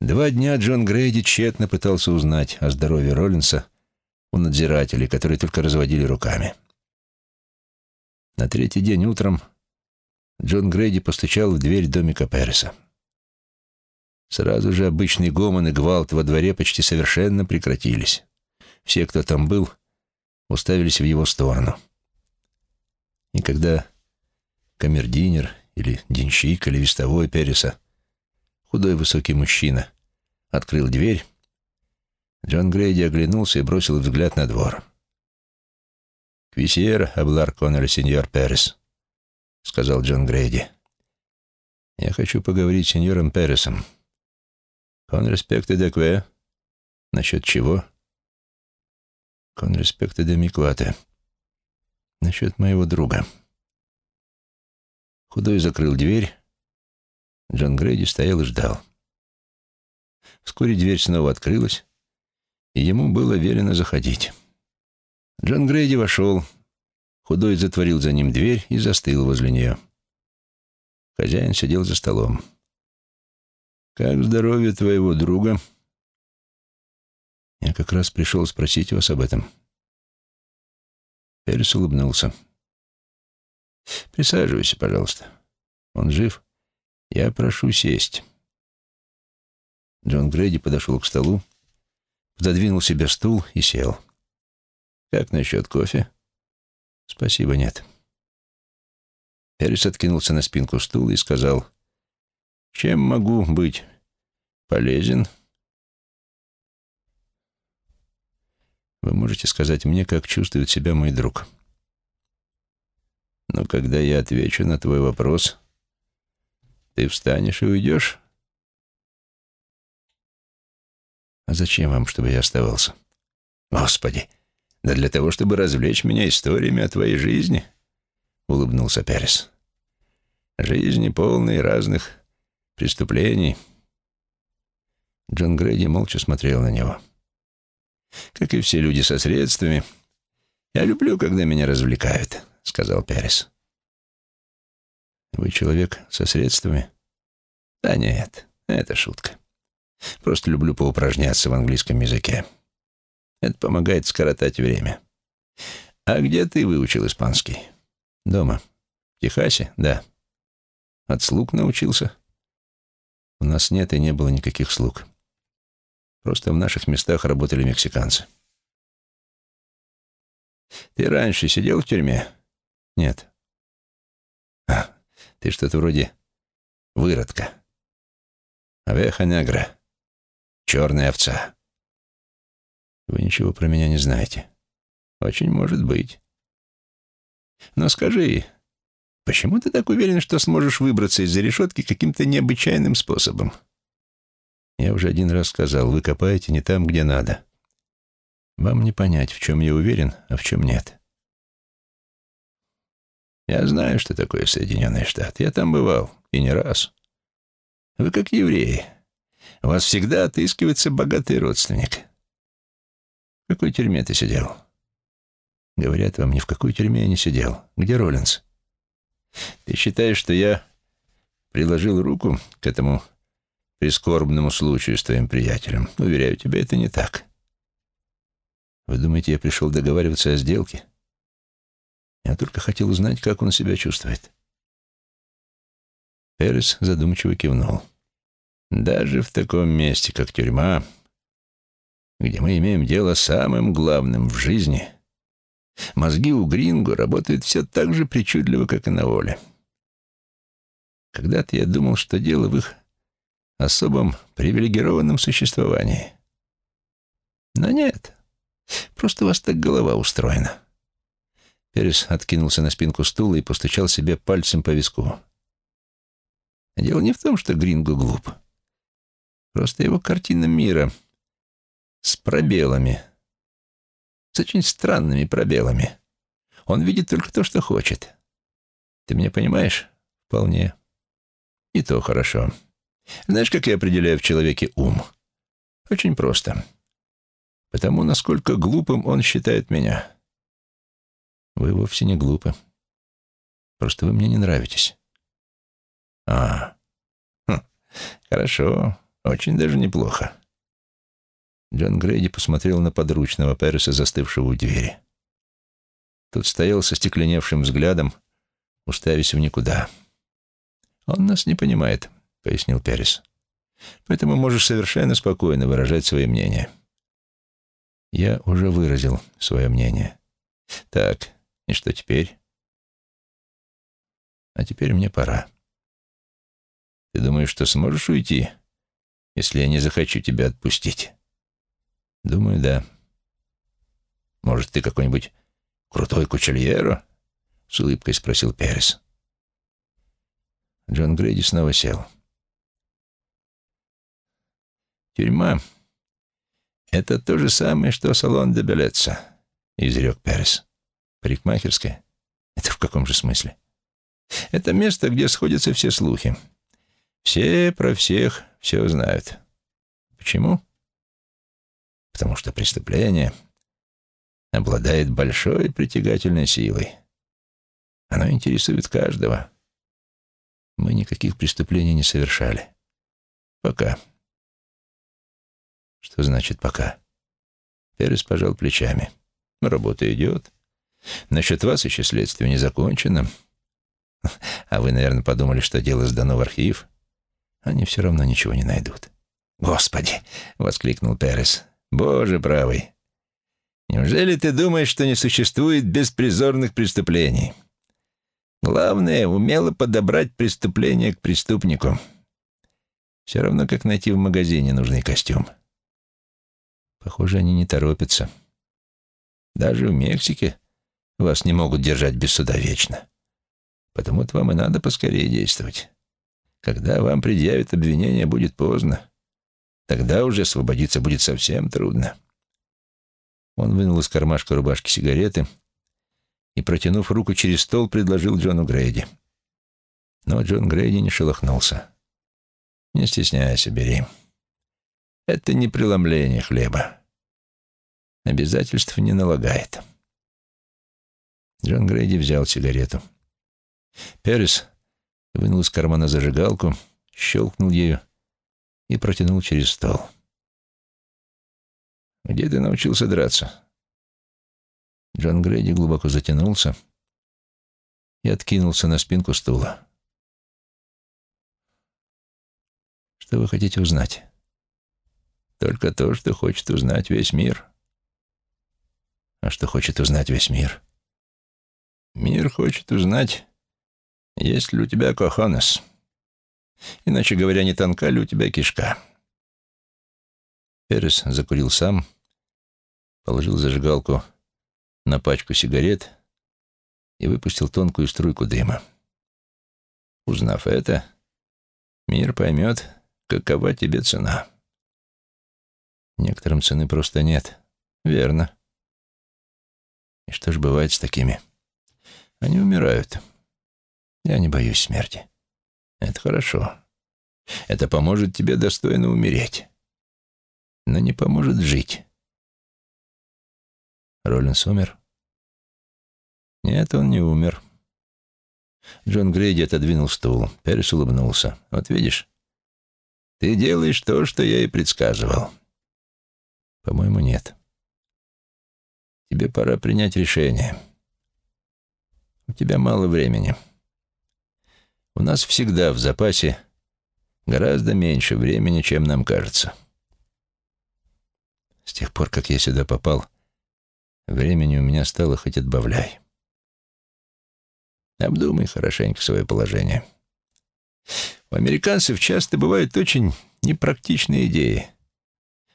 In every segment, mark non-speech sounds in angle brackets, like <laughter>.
Два дня Джон Грейди тщетно пытался узнать о здоровье Роллинса у надзирателей, которые только разводили руками. На третий день утром Джон Грейди постучал в дверь домика Переса. Сразу же обычный гомон и гвалт во дворе почти совершенно прекратились. Все, кто там был, уставились в его сторону. И когда камердинер или денщик или вестовой Переса худой высокий мужчина, открыл дверь. Джон Грейди оглянулся и бросил взгляд на двор. «Квисьер, Аблар Коннель, сеньор Перес», — сказал Джон Грейди. «Я хочу поговорить с сеньором Пересом». «Кон респекте де кве?» «Насчет чего?» «Кон респекте де миквате?» «Насчет моего друга». Худой закрыл дверь, Джон Грейди стоял и ждал. Вскоре дверь снова открылась, и ему было велено заходить. Джон Грейди вошел, худой затворил за ним дверь и застыл возле нее. Хозяин сидел за столом. «Как здоровье твоего друга?» «Я как раз пришел спросить вас об этом». Перес улыбнулся. «Присаживайся, пожалуйста. Он жив?» «Я прошу сесть». Джон Грейди подошел к столу, пододвинул себе стул и сел. «Как насчет кофе?» «Спасибо, нет». Эрис откинулся на спинку стула и сказал, «Чем могу быть полезен?» «Вы можете сказать мне, как чувствует себя мой друг?» «Но когда я отвечу на твой вопрос...» Ты встанешь и уйдешь? А зачем вам, чтобы я оставался? Господи, да для того, чтобы развлечь меня историями о твоей жизни, улыбнулся Перес. Жизни полные разных преступлений. Джон Грейди молча смотрел на него. Как и все люди со средствами, я люблю, когда меня развлекают, сказал Перес. Вы человек со средствами? Да нет, это шутка. Просто люблю поупражняться в английском языке. Это помогает скоротать время. А где ты выучил испанский? Дома. В Техасе? Да. От слуг научился? У нас нет и не было никаких слуг. Просто в наших местах работали мексиканцы. Ты раньше сидел в тюрьме? Нет. Ты что-то вроде выродка. Авеха негра. Черная овца. Вы ничего про меня не знаете. Очень может быть. Но скажи, почему ты так уверен, что сможешь выбраться из-за решетки каким-то необычайным способом? Я уже один раз сказал, вы копаете не там, где надо. Вам не понять, в чем я уверен, а в чем нет. Я знаю, что такое Соединенные Штаты. Я там бывал, и не раз. Вы как евреи. У вас всегда отыскивается богатый родственник. В какой тюрьме ты сидел? Говорят вам, ни в какой тюрьме я не сидел. Где Роллинс? Ты считаешь, что я приложил руку к этому прискорбному случаю с твоим приятелем? Уверяю тебя, это не так. Вы думаете, я пришел договариваться о сделке? Я только хотел узнать, как он себя чувствует. Эрис задумчиво кивнул. Даже в таком месте, как тюрьма, где мы имеем дело с самым главным в жизни, мозги у Гринго работают все так же причудливо, как и на воле. Когда-то я думал, что дело в их особом привилегированном существовании. Но нет, просто у вас так голова устроена. Перес откинулся на спинку стула и постучал себе пальцем по виску. Дело не в том, что Гринго глуп. Просто его картина мира с пробелами, с очень странными пробелами. Он видит только то, что хочет. Ты меня понимаешь? Вполне. И то хорошо. Знаешь, как я определяю в человеке ум? Очень просто. Потому, насколько глупым он считает меня. Вы вовсе не глупы. Просто вы мне не нравитесь. А, хм, хорошо. Очень даже неплохо. Джон Грейди посмотрел на подручного Переса, застывшего у двери. Тот стоял со стекленевшим взглядом, уставясь в никуда. «Он нас не понимает», — пояснил Перес. «Поэтому можешь совершенно спокойно выражать свои мнения». «Я уже выразил свое мнение». «Так, и что теперь?» «А теперь мне пора». «Ты думаешь, что сможешь уйти, если я не захочу тебя отпустить?» «Думаю, да». «Может, ты какой-нибудь крутой кучельеро?» — с улыбкой спросил Перес. Джон Грейди снова сел. «Тюрьма — это то же самое, что салон де Белеца», — изрек Перес. «Парикмахерская? Это в каком же смысле?» «Это место, где сходятся все слухи. Все про всех все знают. Почему?» «Потому что преступление обладает большой притягательной силой. Оно интересует каждого». Мы никаких преступлений не совершали. Пока. Что значит «пока»? Перес пожал плечами. Работа идет. Насчет вас еще следствие не закончено. А вы, наверное, подумали, что дело сдано в архив. Они все равно ничего не найдут. «Господи!» — воскликнул Перес. «Боже правый! Неужели ты думаешь, что не существует беспризорных преступлений?» Главное — умело подобрать преступление к преступнику. Все равно, как найти в магазине нужный костюм. Похоже, они не торопятся. Даже в Мексике вас не могут держать без суда вечно. Потому-то вам и надо поскорее действовать. Когда вам предъявят обвинение, будет поздно. Тогда уже освободиться будет совсем трудно. Он вынул из кармашка рубашки сигареты и, протянув руку через стол, предложил Джону Грейди. Но Джон Грейди не шелохнулся. «Не стесняйся, бери. Это не преломление хлеба. Обязательств не налагает». Джон Грейди взял сигарету. Перес вынул из кармана зажигалку, щелкнул ею и протянул через стол. «Где ты научился драться?» Джон Грейди глубоко затянулся и откинулся на спинку стула. «Что вы хотите узнать?» «Только то, что хочет узнать весь мир». «А что хочет узнать весь мир?» «Мир хочет узнать, есть ли у тебя кохонес. Иначе говоря, не тонка ли у тебя кишка». Перес закурил сам, положил зажигалку на пачку сигарет и выпустил тонкую струйку дыма. Узнав это, мир поймет, какова тебе цена. Некоторым цены просто нет. Верно. И что ж бывает с такими? Они умирают. Я не боюсь смерти. Это хорошо. Это поможет тебе достойно умереть. Но не поможет жить. Роллинс умер? Нет, он не умер. Джон Грейди отодвинул стул. Перес улыбнулся. Вот видишь, ты делаешь то, что я и предсказывал. По-моему, нет. Тебе пора принять решение. У тебя мало времени. У нас всегда в запасе гораздо меньше времени, чем нам кажется. С тех пор, как я сюда попал, времени у меня стало хоть отбавляй. Обдумай хорошенько свое положение. У американцев часто бывают очень непрактичные идеи.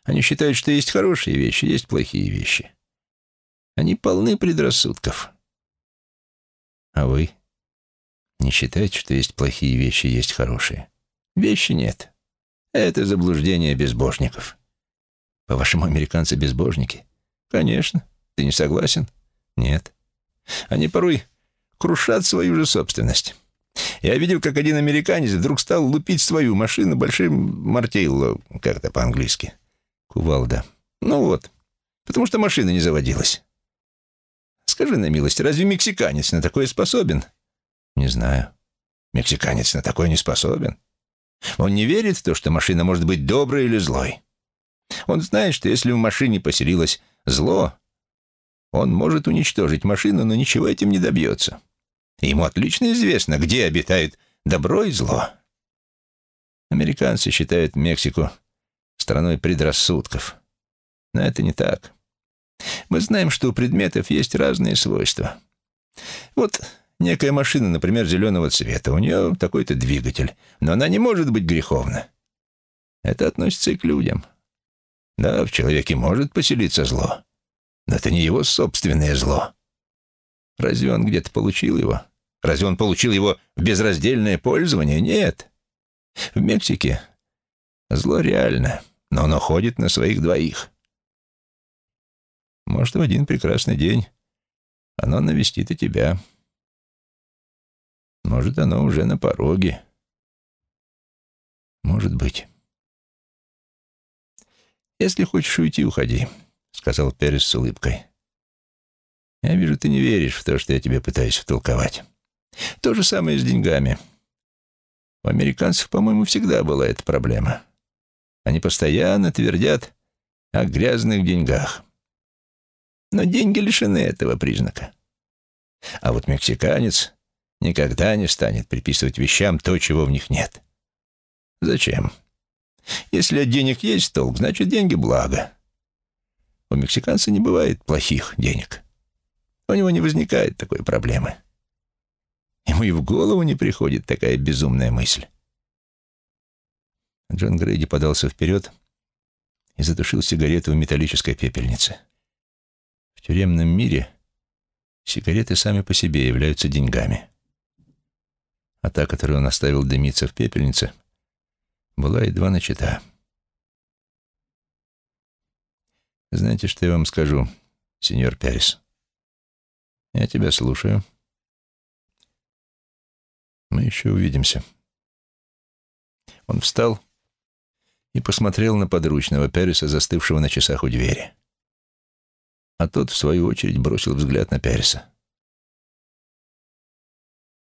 Они считают, что есть хорошие вещи, есть плохие вещи. Они полны предрассудков. А вы не считаете, что есть плохие вещи, есть хорошие? Вещи нет. Это заблуждение безбожников. По-вашему, американцы безбожники? Конечно. Ты не согласен? Нет. Они порой крушат свою же собственность. Я видел, как один американец вдруг стал лупить свою машину большим мартейло, как это по-английски. Кувалда. Ну вот, потому что машина не заводилась. Скажи на милость, разве мексиканец на такое способен? Не знаю. Мексиканец на такое не способен. Он не верит в то, что машина может быть доброй или злой. Он знает, что если в машине поселилось зло, он может уничтожить машину, но ничего этим не добьется. ему отлично известно, где обитает добро и зло. Американцы считают Мексику страной предрассудков. Но это не так. Мы знаем, что у предметов есть разные свойства. Вот некая машина, например, зеленого цвета, у нее такой-то двигатель, но она не может быть греховна. Это относится и к людям. Да, в человеке может поселиться зло, но это не его собственное зло. Разве он где-то получил его? Разве он получил его в безраздельное пользование? Нет. В Мексике зло реально, но оно ходит на своих двоих. Может, в один прекрасный день оно навестит и тебя. Может, оно уже на пороге. Может быть. «Если хочешь уйти, уходи», — сказал Перес с улыбкой. «Я вижу, ты не веришь в то, что я тебе пытаюсь втолковать. То же самое с деньгами. У американцев, по-моему, всегда была эта проблема. Они постоянно твердят о грязных деньгах. Но деньги лишены этого признака. А вот мексиканец никогда не станет приписывать вещам то, чего в них нет. Зачем? Если от денег есть толк, значит, деньги — благо. У мексиканца не бывает плохих денег. У него не возникает такой проблемы. Ему и в голову не приходит такая безумная мысль. Джон Грейди подался вперед и затушил сигарету в металлической пепельнице. В тюремном мире сигареты сами по себе являются деньгами. А та, которую он оставил дымиться в пепельнице, была едва начата. «Знаете, что я вам скажу, сеньор Перес? Я тебя слушаю. Мы еще увидимся». Он встал и посмотрел на подручного Переса, застывшего на часах у двери. А тот, в свою очередь, бросил взгляд на Переса.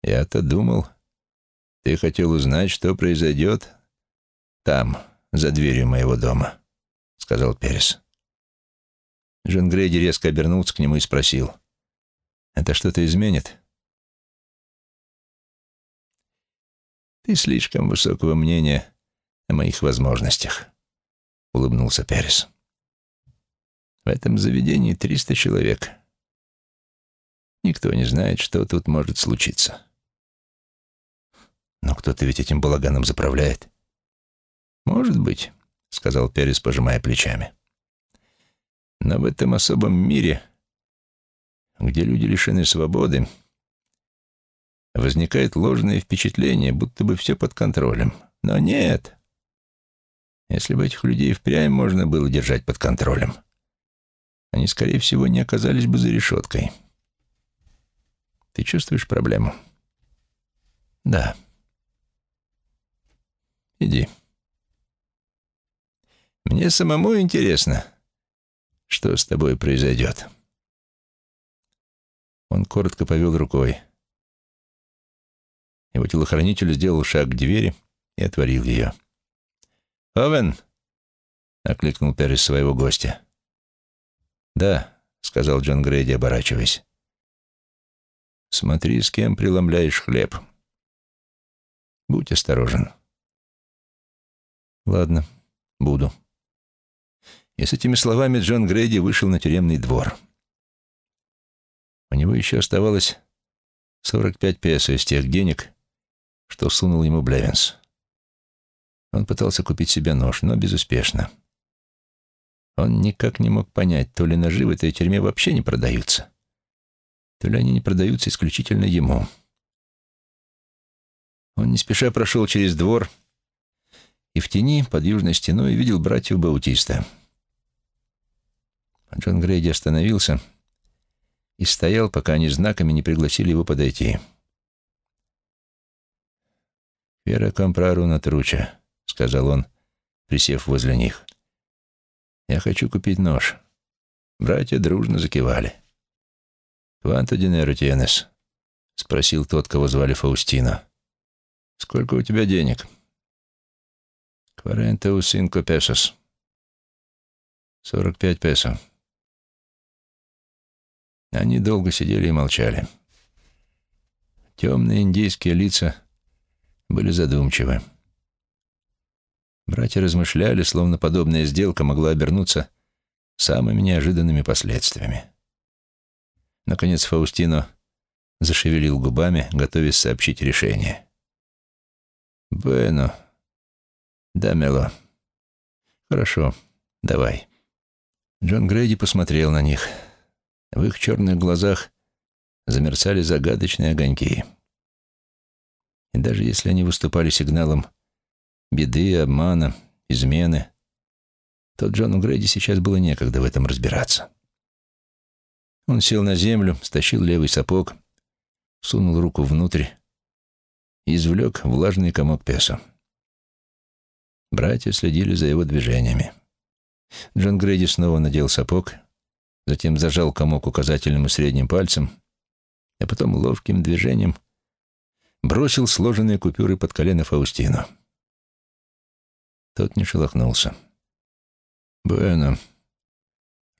«Я-то думал, ты хотел узнать, что произойдет там, за дверью моего дома», — сказал Перес. Джон Грейди резко обернулся к нему и спросил. «Это что-то изменит?» «Ты слишком высокого мнения о моих возможностях», — улыбнулся Перес. «В этом заведении триста человек. Никто не знает, что тут может случиться». «Но кто-то ведь этим балаганом заправляет». «Может быть», — сказал Перес, пожимая плечами. «Но в этом особом мире, где люди лишены свободы, возникает ложное впечатление, будто бы все под контролем. Но нет. Если бы этих людей впрямь можно было держать под контролем, они, скорее всего, не оказались бы за решеткой. Ты чувствуешь проблему? Да. Иди. Мне самому интересно, что с тобой произойдет. Он коротко повел рукой. Его телохранитель сделал шаг к двери и отворил ее. «Овен!» — окликнул Перес своего гостя. «Да», — сказал Джон Грейди, оборачиваясь. «Смотри, с кем преломляешь хлеб. Будь осторожен». «Ладно, буду». И с этими словами Джон Грейди вышел на тюремный двор. У него еще оставалось 45 песо из тех денег, что сунул ему Блевинс. Он пытался купить себе нож, но безуспешно. Он никак не мог понять, то ли ножи в этой тюрьме вообще не продаются, то ли они не продаются исключительно ему. Он не спеша прошел через двор и в тени под южной стеной видел братьев Баутиста — Джон Грейди остановился и стоял, пока они знаками не пригласили его подойти. «Вера компрару на труча», — сказал он, присев возле них. «Я хочу купить нож». Братья дружно закивали. «Кванто динеру тенес?» — спросил тот, кого звали Фаустино. «Сколько у тебя денег?» «Кварента у синко песос». «Сорок пять песо». Они долго сидели и молчали. Темные индейские лица были задумчивы. Братья размышляли, словно подобная сделка могла обернуться самыми неожиданными последствиями. Наконец Фаустино зашевелил губами, готовясь сообщить решение. «Bueno. Дамело. Хорошо, давай». Джон Грейди посмотрел на них. В их черных глазах замерцали загадочные огоньки. И даже если они выступали сигналом беды, обмана, измены, то Джону Грейди сейчас было некогда в этом разбираться. Он сел на землю, стащил левый сапог, сунул руку внутрь и извлек влажный комок песо. Братья следили за его движениями. Джон Грейди снова надел сапог, затем зажал комок указательным и средним пальцем, а потом ловким движением бросил сложенные купюры под колено Фаустину. Тот не шелохнулся. «Буэно.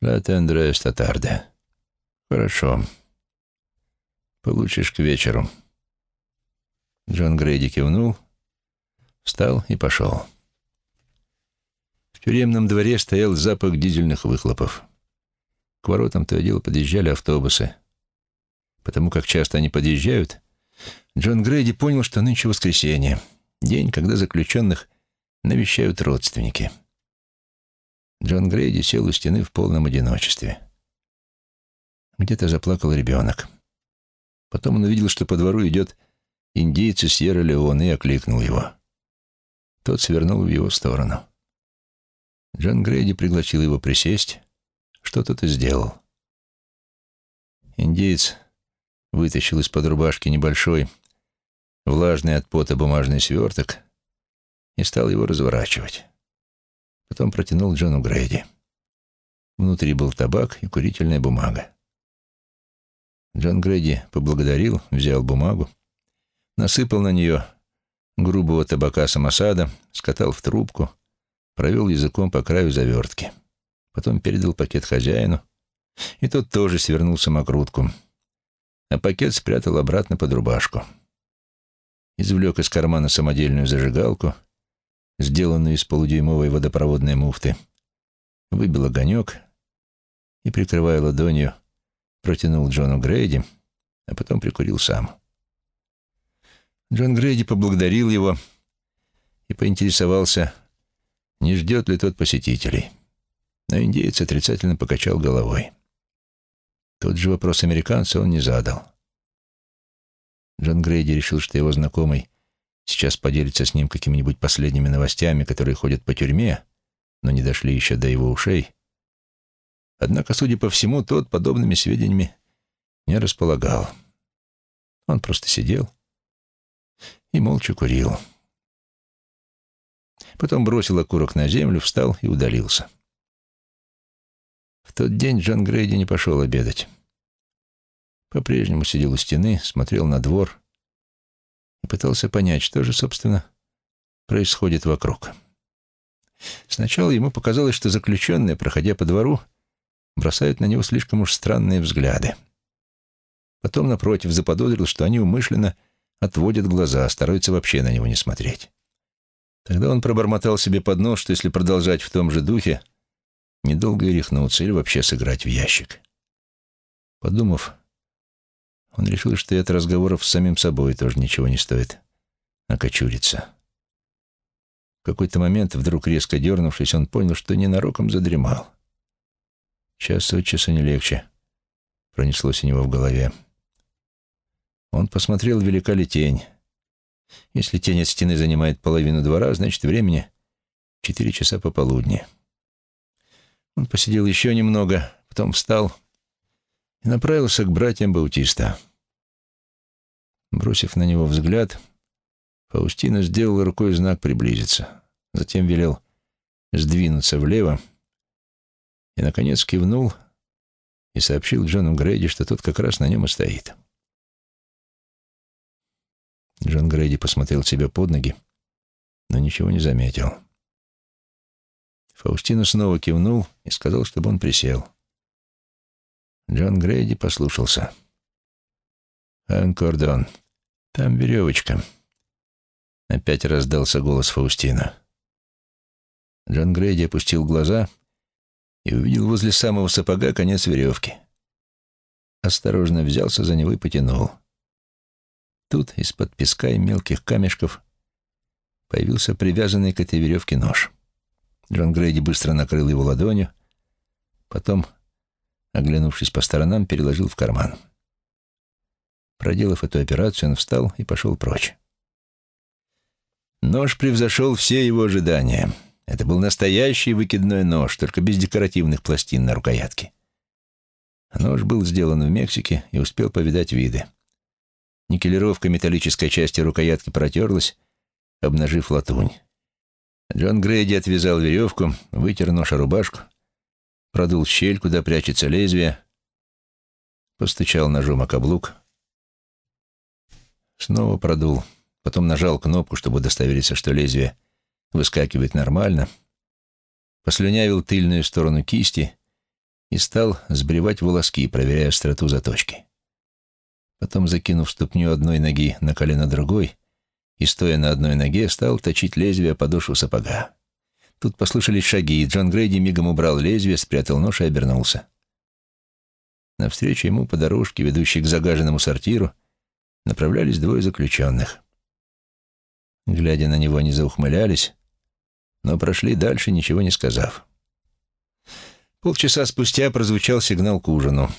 Ла тендре статарде. Хорошо. Получишь к вечеру». Джон Грейди кивнул, встал и пошел. В тюремном дворе стоял запах дизельных выхлопов. К воротам то и дело подъезжали автобусы. Потому как часто они подъезжают, Джон Грейди понял, что нынче воскресенье, день, когда заключенных навещают родственники. Джон Грейди сел у стены в полном одиночестве. Где-то заплакал ребенок. Потом он увидел, что по двору идет индейец из Сьерра-Леоне и окликнул его. Тот свернул в его сторону. Джон Грейди пригласил его присесть. Что тот и сделал. Индеец вытащил из-под рубашки небольшой, влажный от пота бумажный сверток и стал его разворачивать. Потом протянул Джону Грейди. Внутри был табак и курительная бумага. Джон Грейди поблагодарил, взял бумагу, насыпал на нее грубого табака самосада, скатал в трубку, провел языком по краю завертки. Потом передал пакет хозяину, и тот тоже свернул самокрутку, а пакет спрятал обратно под рубашку. Извлек из кармана самодельную зажигалку — сделанную из полудюймовой водопроводной муфты, выбил огонек и, прикрывая ладонью, протянул Джону Грейди, а потом прикурил сам. Джон Грейди поблагодарил его и поинтересовался, не ждет ли тот посетителей. Но индеец отрицательно покачал головой. Тот же вопрос американца он не задал. Джон Грейди решил, что его знакомый Сейчас поделится с ним какими-нибудь последними новостями, которые ходят по тюрьме, но не дошли еще до его ушей. Однако, судя по всему, тот подобными сведениями не располагал. Он просто сидел и молча курил. Потом бросил окурок на землю, встал и удалился. В тот день Джон Грейди не пошел обедать. По-прежнему сидел у стены, смотрел на двор и пытался понять, что же, собственно, происходит вокруг. Сначала ему показалось, что заключенные, проходя по двору, бросают на него слишком уж странные взгляды. Потом, напротив, заподозрил, что они умышленно отводят глаза, стараются вообще на него не смотреть. Тогда он пробормотал себе под нос, что если продолжать в том же духе, недолго и рехнуться или вообще сыграть в ящик. Подумав, он решил, что это разговоров с самим собой тоже ничего не стоит. Окочуриться. В какой-то момент, вдруг резко дернувшись, он понял, что ненароком задремал. Час от часа не легче. Пронеслось у него в голове. Он посмотрел, велика ли тень. Если тень от стены занимает половину двора, значит, времени четыре часа пополудни. Он посидел еще немного, потом встал и направился к братьям Баутиста. Бросив на него взгляд, Фаустина сделал рукой знак приблизиться, затем велел сдвинуться влево и, наконец, кивнул и сообщил Джону Грейди, что тот как раз на нем и стоит. Джон Грейди посмотрел себе под ноги, но ничего не заметил. Фаустина снова кивнул и сказал, чтобы он присел. Джон Грейди послушался. «Анкордон, там веревочка». Опять раздался голос Фаустина. Джон Грейди опустил глаза и увидел возле самого сапога конец веревки. Осторожно взялся за него и потянул. Тут из-под песка и мелких камешков появился привязанный к этой веревке нож. Джон Грейди быстро накрыл его ладонью, потом, оглянувшись по сторонам, переложил в карман. Проделав эту операцию, он встал и пошел прочь. Нож превзошел все его ожидания. Это был настоящий выкидной нож, только без декоративных пластин на рукоятке. Нож был сделан в Мексике и успел повидать виды. Никелировка металлической части рукоятки протерлась, обнажив латунь. Джон Грейди отвязал веревку, вытер нож о рубашку, продул щель, куда прячется лезвие, постучал ножом о каблук, снова продул, потом нажал кнопку, чтобы удостовериться, что лезвие выскакивает нормально, послюнявил тыльную сторону кисти и стал сбривать волоски, проверяя остроту заточки. Потом, закинув ступню одной ноги на колено другой и, стоя на одной ноге, стал точить лезвие подошву сапога. Тут послышались шаги, и Джон Грейди мигом убрал лезвие, спрятал нож и обернулся. Навстречу ему по дорожке, ведущей к загаженному сортиру, направлялись двое заключенных. Глядя на него, они заухмылялись, но прошли дальше, ничего не сказав. Полчаса спустя прозвучал сигнал к ужину.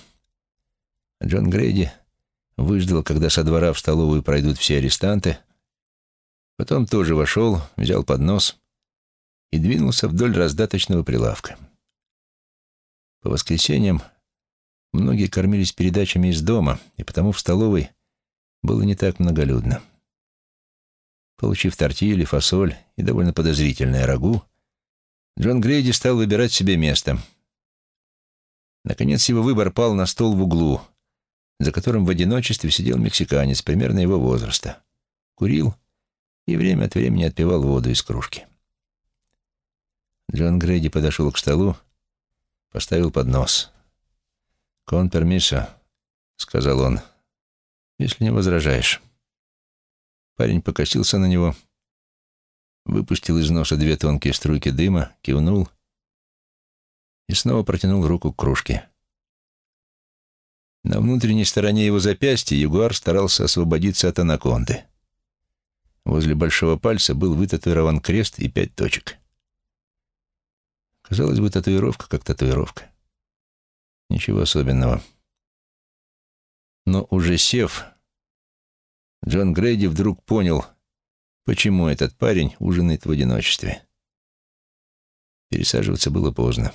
Джон Грейди выждал, когда со двора в столовую пройдут все арестанты, потом тоже вошел, взял поднос и двинулся вдоль раздаточного прилавка. По воскресеньям многие кормились передачами из дома, и потому в столовой было не так многолюдно. Получив тортили, фасоль и довольно подозрительное рагу, Джон Грейди стал выбирать себе место. Наконец его выбор пал на стол в углу, за которым в одиночестве сидел мексиканец примерно его возраста. Курил и время от времени отпивал воду из кружки. Джон Грейди подошел к столу, поставил поднос. «Кон пермисо», — сказал он, — «если не возражаешь». Парень покосился на него, выпустил из носа две тонкие струйки дыма, кивнул и снова протянул руку к кружке. На внутренней стороне его запястья ягуар старался освободиться от анаконды. Возле большого пальца был вытатуирован крест и пять точек. Казалось бы, татуировка как татуировка. Ничего особенного. Но уже сев, Джон Грейди вдруг понял, почему этот парень ужинает в одиночестве. Пересаживаться было поздно.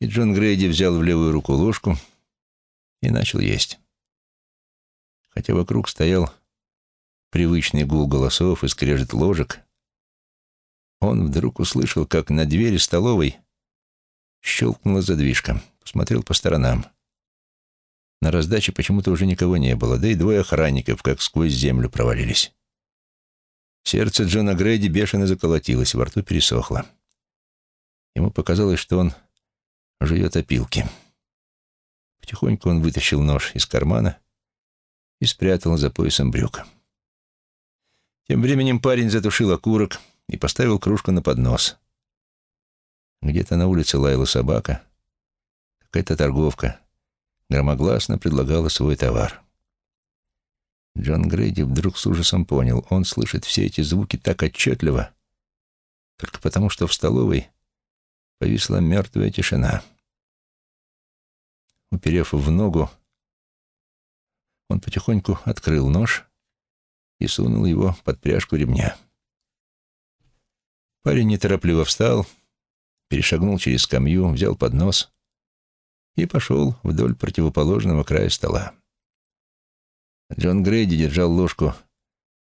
И Джон Грейди взял в левую руку ложку — и начал есть. Хотя вокруг стоял привычный гул голосов и скрежет ложек, он вдруг услышал, как на двери столовой щелкнула задвижка. Посмотрел по сторонам. На раздаче почему-то уже никого не было, да и двое охранников как сквозь землю провалились. Сердце Джона Грейди бешено заколотилось, во рту пересохло. Ему показалось, что он жует опилки. Потихоньку он вытащил нож из кармана и спрятал за поясом брюк. Тем временем парень затушил окурок и поставил кружку на поднос. Где-то на улице лаяла собака. Какая-то торговка громогласно предлагала свой товар. Джон Грейди вдруг с ужасом понял, он слышит все эти звуки так отчетливо, только потому что в столовой повисла мертвая тишина. Уперев в ногу, он потихоньку открыл нож и сунул его под пряжку ремня. Парень неторопливо встал, перешагнул через скамью, взял поднос и пошел вдоль противоположного края стола. Джон Грейди держал ложку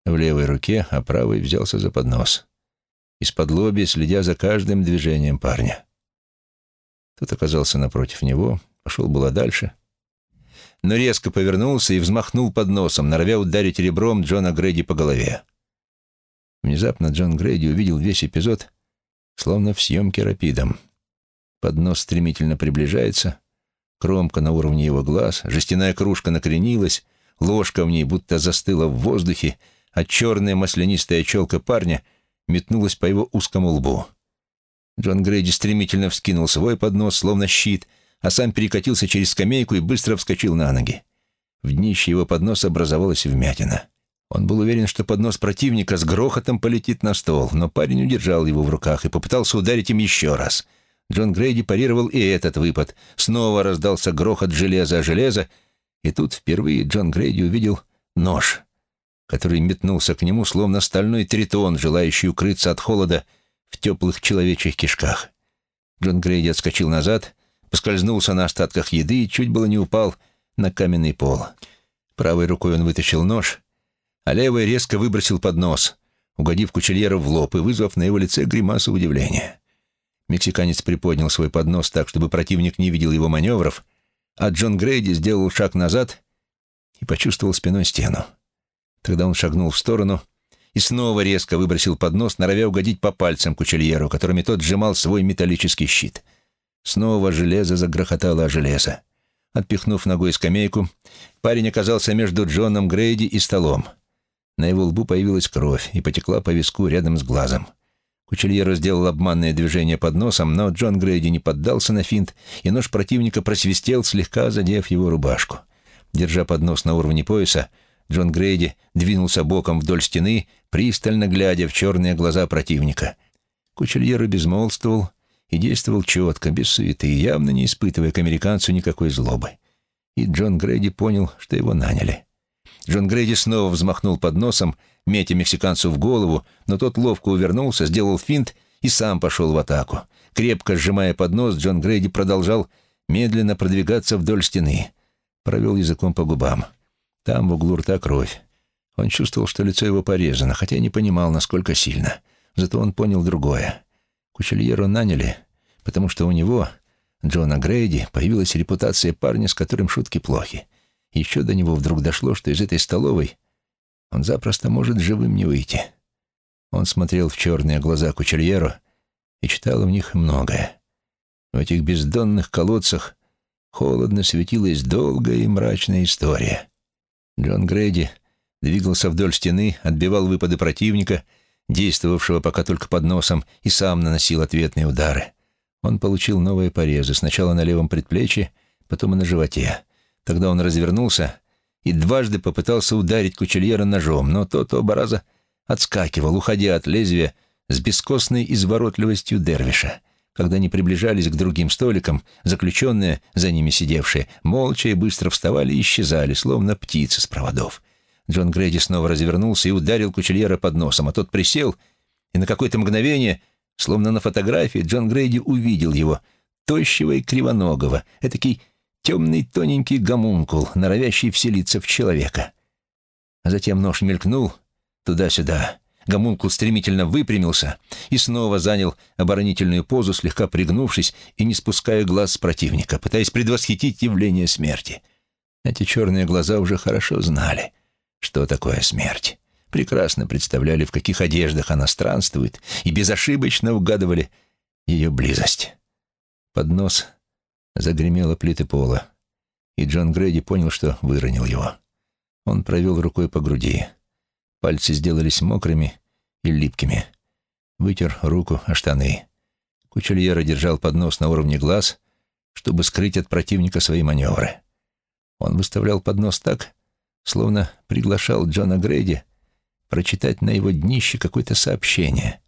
в левой руке, а правой взялся за поднос, из-под лоби следя за каждым движением парня. Тот оказался напротив него — Пошел было дальше, но резко повернулся и взмахнул под носом, норовя ударить ребром Джона Грейди по голове. Внезапно Джон Грейди увидел весь эпизод словно в съемке рапидом. Поднос стремительно приближается, кромка на уровне его глаз, жестяная кружка накренилась, ложка в ней будто застыла в воздухе, а черная маслянистая челка парня метнулась по его узкому лбу. Джон Грейди стремительно вскинул свой поднос, словно щит, а сам перекатился через скамейку и быстро вскочил на ноги. В днище его подноса образовалась вмятина. Он был уверен, что поднос противника с грохотом полетит на стол, но парень удержал его в руках и попытался ударить им еще раз. Джон Грейди парировал и этот выпад. Снова раздался грохот железа о железо, и тут впервые Джон Грейди увидел нож, который метнулся к нему, словно стальной тритон, желающий укрыться от холода в теплых человечьих кишках. Джон Грейди отскочил назад, поскользнулся на остатках еды и чуть было не упал на каменный пол. Правой рукой он вытащил нож — а левый резко выбросил под нос, угодив кучельеру в лоб и вызвав на его лице гримасу удивления. Мексиканец приподнял свой поднос так, чтобы противник не видел его маневров, а Джон Грейди сделал шаг назад и почувствовал спиной стену. Тогда он шагнул в сторону и снова резко выбросил поднос, норовя угодить по пальцам кучельеру, которыми тот сжимал свой металлический щит. Снова железо загрохотало о железо. Отпихнув ногой скамейку, парень оказался между Джоном Грейди и столом — на его лбу появилась кровь и потекла по виску рядом с глазом. Кучельеро сделал обманное движение под носом, но Джон Грейди не поддался на финт, и нож противника просвистел, слегка задев его рубашку. Держа поднос на уровне пояса, Джон Грейди двинулся боком вдоль стены, пристально глядя в черные глаза противника. Кучельеро безмолвствовал и действовал четко, без суеты, явно не испытывая к американцу никакой злобы. И Джон Грейди понял, что его наняли. Джон Грейди снова взмахнул под носом, метя мексиканцу в голову, но тот ловко увернулся, сделал финт и сам пошел в атаку. Крепко сжимая поднос, Джон Грейди продолжал медленно продвигаться вдоль стены. Провел языком по губам. Там в углу рта кровь. Он чувствовал, что лицо его порезано, хотя не понимал, насколько сильно. Зато он понял другое. Кучельеру наняли, потому что у него, Джона Грейди, появилась репутация парня, с которым шутки плохи. Еще до него вдруг дошло, что из этой столовой он запросто может живым не выйти. Он смотрел в черные глаза Кучерьеру и читал в них многое. В этих бездонных колодцах холодно светилась долгая и мрачная история. Джон Грейди двигался вдоль стены, отбивал выпады противника, действовавшего пока только под носом, и сам наносил ответные удары. Он получил новые порезы, сначала на левом предплечье, потом и на животе. Тогда он развернулся и дважды попытался ударить кучельера ножом, но тот оба раза отскакивал, уходя от лезвия с бескостной изворотливостью дервиша. Когда они приближались к другим столикам, заключенные, за ними сидевшие, молча и быстро вставали и исчезали, словно птицы с проводов. Джон Грейди снова развернулся и ударил кучельера под носом, а тот присел, и на какое-то мгновение, словно на фотографии, Джон Грейди увидел его, тощего и кривоногого, этакий темный тоненький гомункул, норовящий вселиться в человека. А затем нож мелькнул туда-сюда. Гомункул стремительно выпрямился и снова занял оборонительную позу, слегка пригнувшись и не спуская глаз с противника, пытаясь предвосхитить явление смерти. Эти черные глаза уже хорошо знали, что такое смерть. Прекрасно представляли, в каких одеждах она странствует, и безошибочно угадывали ее близость. Поднос Загремело плиты пола, и Джон Грейди понял, что выронил его. Он провел рукой по груди. Пальцы сделались мокрыми и липкими. Вытер руку о штаны. Кучельера держал поднос на уровне глаз, чтобы скрыть от противника свои маневры. Он выставлял поднос так, словно приглашал Джона Грейди прочитать на его днище какое-то сообщение.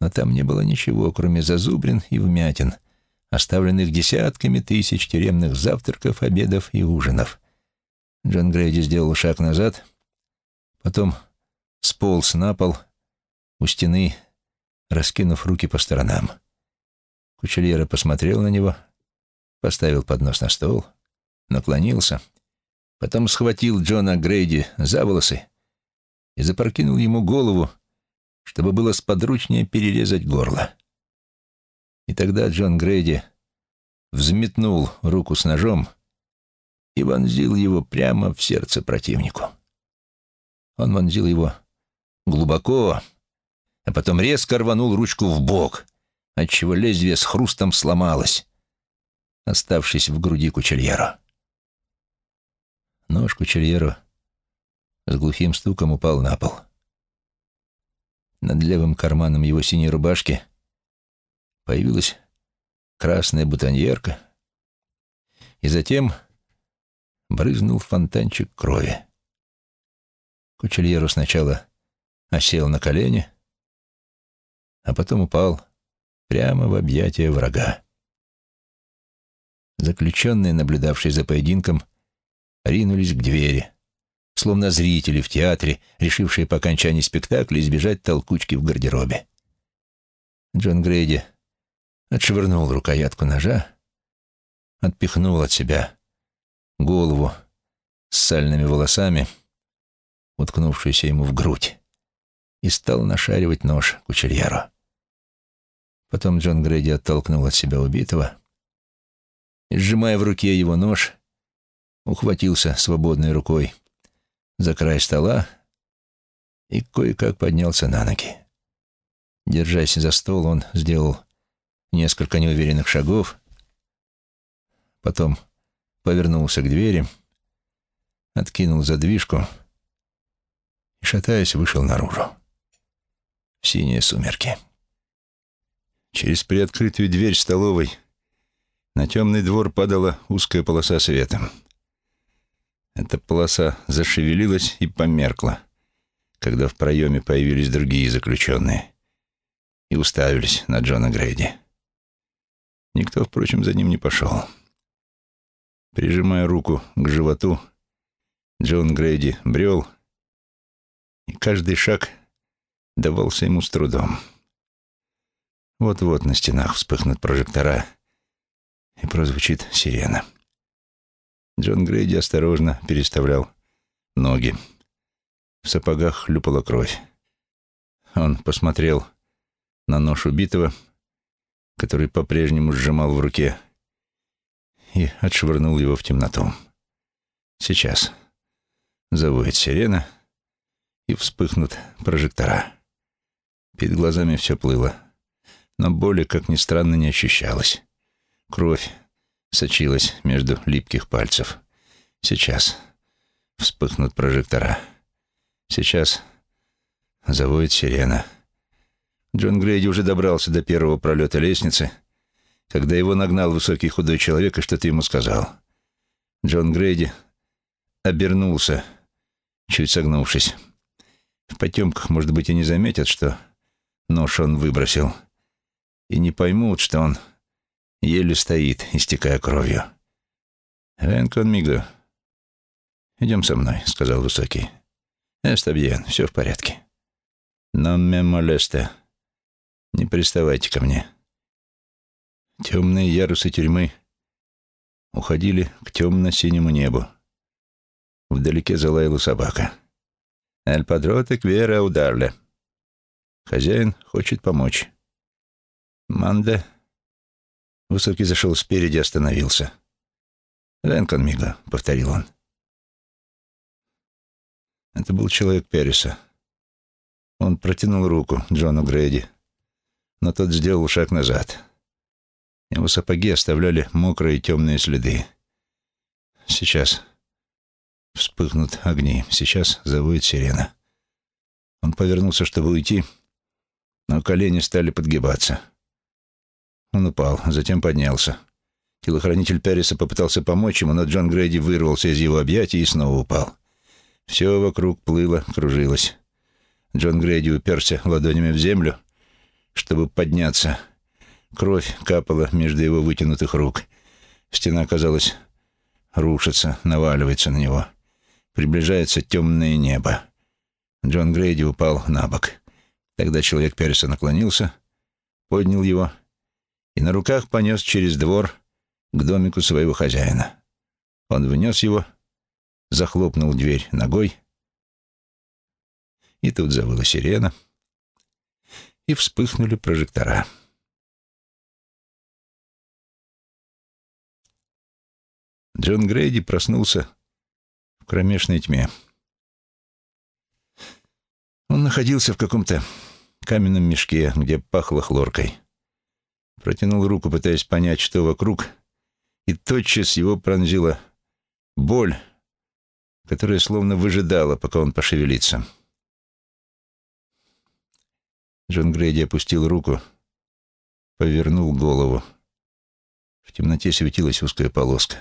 Но там не было ничего, кроме зазубрин и вмятин — оставленных десятками тысяч тюремных завтраков, обедов и ужинов. Джон Грейди сделал шаг назад, потом сполз на пол у стены, раскинув руки по сторонам. Кучельера посмотрел на него, поставил поднос на стол, наклонился, потом схватил Джона Грейди за волосы и запрокинул ему голову, чтобы было сподручнее перерезать горло. И тогда Джон Грейди взметнул руку с ножом и вонзил его прямо в сердце противнику. Он вонзил его глубоко, а потом резко рванул ручку в бок, отчего лезвие с хрустом сломалось, оставшись в груди Кучельера. Нож Кучельера с глухим стуком упал на пол. Над левым карманом его синей рубашки появилась красная бутоньерка, и затем брызнул фонтанчик крови. Кучельеру сначала осел на колени, а потом упал прямо в объятия врага. Заключенные, наблюдавшие за поединком, ринулись к двери, словно зрители в театре, решившие по окончании спектакля избежать толкучки в гардеробе. Джон Грейди отшвырнул рукоятку ножа, отпихнул от себя голову с сальными волосами, уткнувшуюся ему в грудь, и стал нашаривать нож кучерьяру. Потом Джон Грейди оттолкнул от себя убитого и, сжимая в руке его нож, ухватился свободной рукой за край стола и кое-как поднялся на ноги. Держась за стол, он сделал несколько неуверенных шагов, потом повернулся к двери, откинул задвижку и, шатаясь, вышел наружу. В синие сумерки. Через приоткрытую дверь столовой на темный двор падала узкая полоса света. Эта полоса зашевелилась и померкла, когда в проеме появились другие заключенные и уставились на Джона Грейди. Никто, впрочем, за ним не пошел. Прижимая руку к животу, Джон Грейди брел, и каждый шаг давался ему с трудом. Вот-вот на стенах вспыхнут прожектора, и прозвучит сирена. Джон Грейди осторожно переставлял ноги. В сапогах хлюпала кровь. Он посмотрел на нож убитого, который по-прежнему сжимал в руке, и отшвырнул его в темноту. Сейчас завоет сирена, и вспыхнут прожектора. Перед глазами все плыло, но боли, как ни странно, не ощущалось. Кровь сочилась между липких пальцев. Сейчас вспыхнут прожектора. Сейчас завоет сирена. Джон Грейди уже добрался до первого пролета лестницы — когда его нагнал высокий худой человек и что-то ему сказал. Джон Грейди обернулся, чуть согнувшись. В потемках, может быть, и не заметят, что нож он выбросил, и не поймут, что он еле стоит, истекая кровью. «Вен конмиго». «Идем со мной», — сказал Высокий. «Эстабьен, все в порядке». «Но ме молесте. Не приставайте ко мне». Темные ярусы тюрьмы уходили к темно-синему небу. Вдалеке залаяла собака. «Эль падроте квера ударле». Хозяин хочет помочь. «Манде». Высокий зашел спереди, остановился. «Рен конмиго», — повторил он. Это был человек Переса. Он протянул руку Джону Грейди, но тот сделал шаг назад. Его сапоги оставляли мокрые темные следы. Сейчас вспыхнут огни, сейчас завоет сирена. Он повернулся, чтобы уйти, но колени стали подгибаться. Он упал, затем поднялся. Телохранитель Перриса попытался помочь ему, но Джон Грейди вырвался из его объятий и снова упал. Все вокруг плыло, кружилось. Джон Грейди уперся ладонями в землю, чтобы подняться — Кровь капала между его вытянутых рук. Стена, казалось, рушится, наваливается на него. Приближается темное небо. Джон Грейди упал на бок. Тогда человек Переса наклонился, поднял его и на руках понес через двор к домику своего хозяина. Он внес его, захлопнул дверь ногой, и тут завыла сирена, и вспыхнули прожектора. Джон Грейди проснулся в кромешной тьме. Он находился в каком-то каменном мешке, где пахло хлоркой. Протянул руку, пытаясь понять, что вокруг, и тотчас его пронзила боль, которая словно выжидала, пока он пошевелится. Джон Грейди опустил руку, повернул голову. В темноте светилась узкая полоска.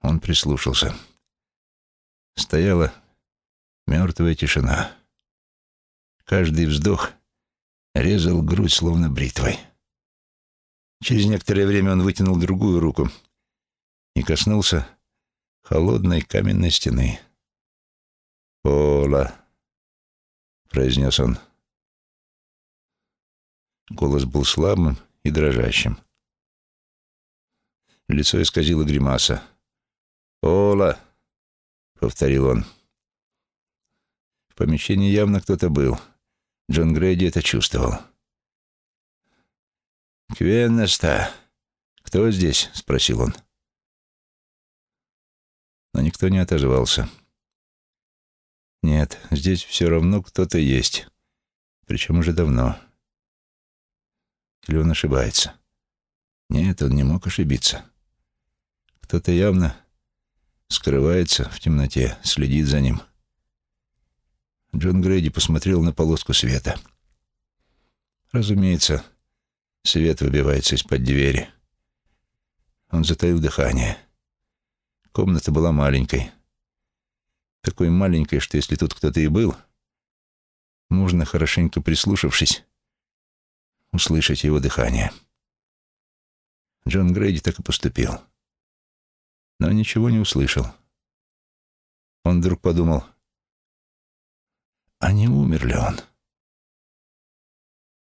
Он прислушался. Стояла мертвая тишина. Каждый вздох резал грудь словно бритвой. Через некоторое время он вытянул другую руку и коснулся холодной каменной стены. «Пола», — произнес он. Голос был слабым и дрожащим. Лицо исказило гримаса. «Пола», — повторил он. В помещении явно кто-то был. Джон Грейди это чувствовал. «Квеннеста! Кто здесь?» — спросил он. Но никто не отозвался. Нет, здесь все равно кто-то есть. Причем уже давно. Или он ошибается? Нет, он не мог ошибиться. Кто-то явно скрывается в темноте, следит за ним. Джон Грейди посмотрел на полоску света. Разумеется, свет выбивается из-под двери. Он затаил дыхание. Комната была маленькой. Такой маленькой, что если тут кто-то и был, можно, хорошенько прислушавшись, услышать его дыхание. Джон Грейди так и поступил. Но ничего не услышал. Он вдруг подумал, а не умер ли он?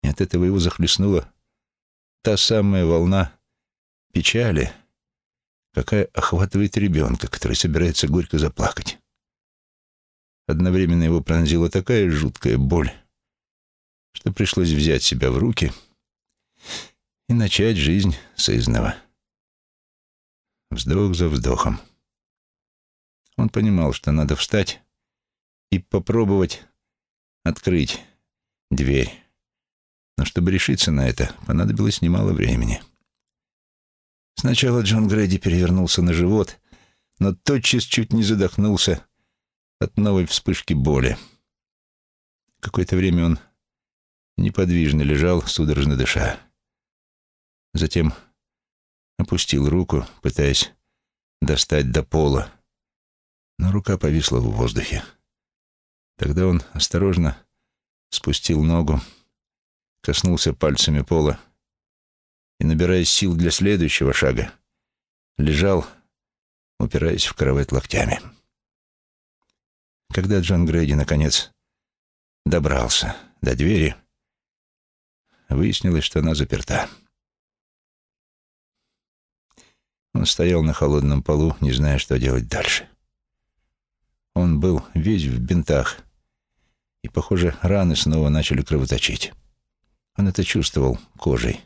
И от этого его захлестнула та самая волна печали, какая охватывает ребенка, который собирается горько заплакать. Одновременно его пронзила такая жуткая боль, что пришлось взять себя в руки и начать жизнь сызного. Вздох за вздохом. Он понимал, что надо встать и попробовать открыть дверь. Но чтобы решиться на это, понадобилось немало времени. Сначала Джон Грэди перевернулся на живот, но тотчас чуть не задохнулся от новой вспышки боли. Какое-то время он неподвижно лежал, судорожно дыша. Затем опустил руку, пытаясь достать до пола, но рука повисла в воздухе. Тогда он осторожно спустил ногу, коснулся пальцами пола и, набирая сил для следующего шага, лежал, упираясь в кровать локтями. Когда Джон Грейди, наконец, добрался до двери, Выяснилось, что она заперта. Он стоял на холодном полу, не зная, что делать дальше. Он был весь в бинтах, и, похоже, раны снова начали кровоточить. Он это чувствовал кожей.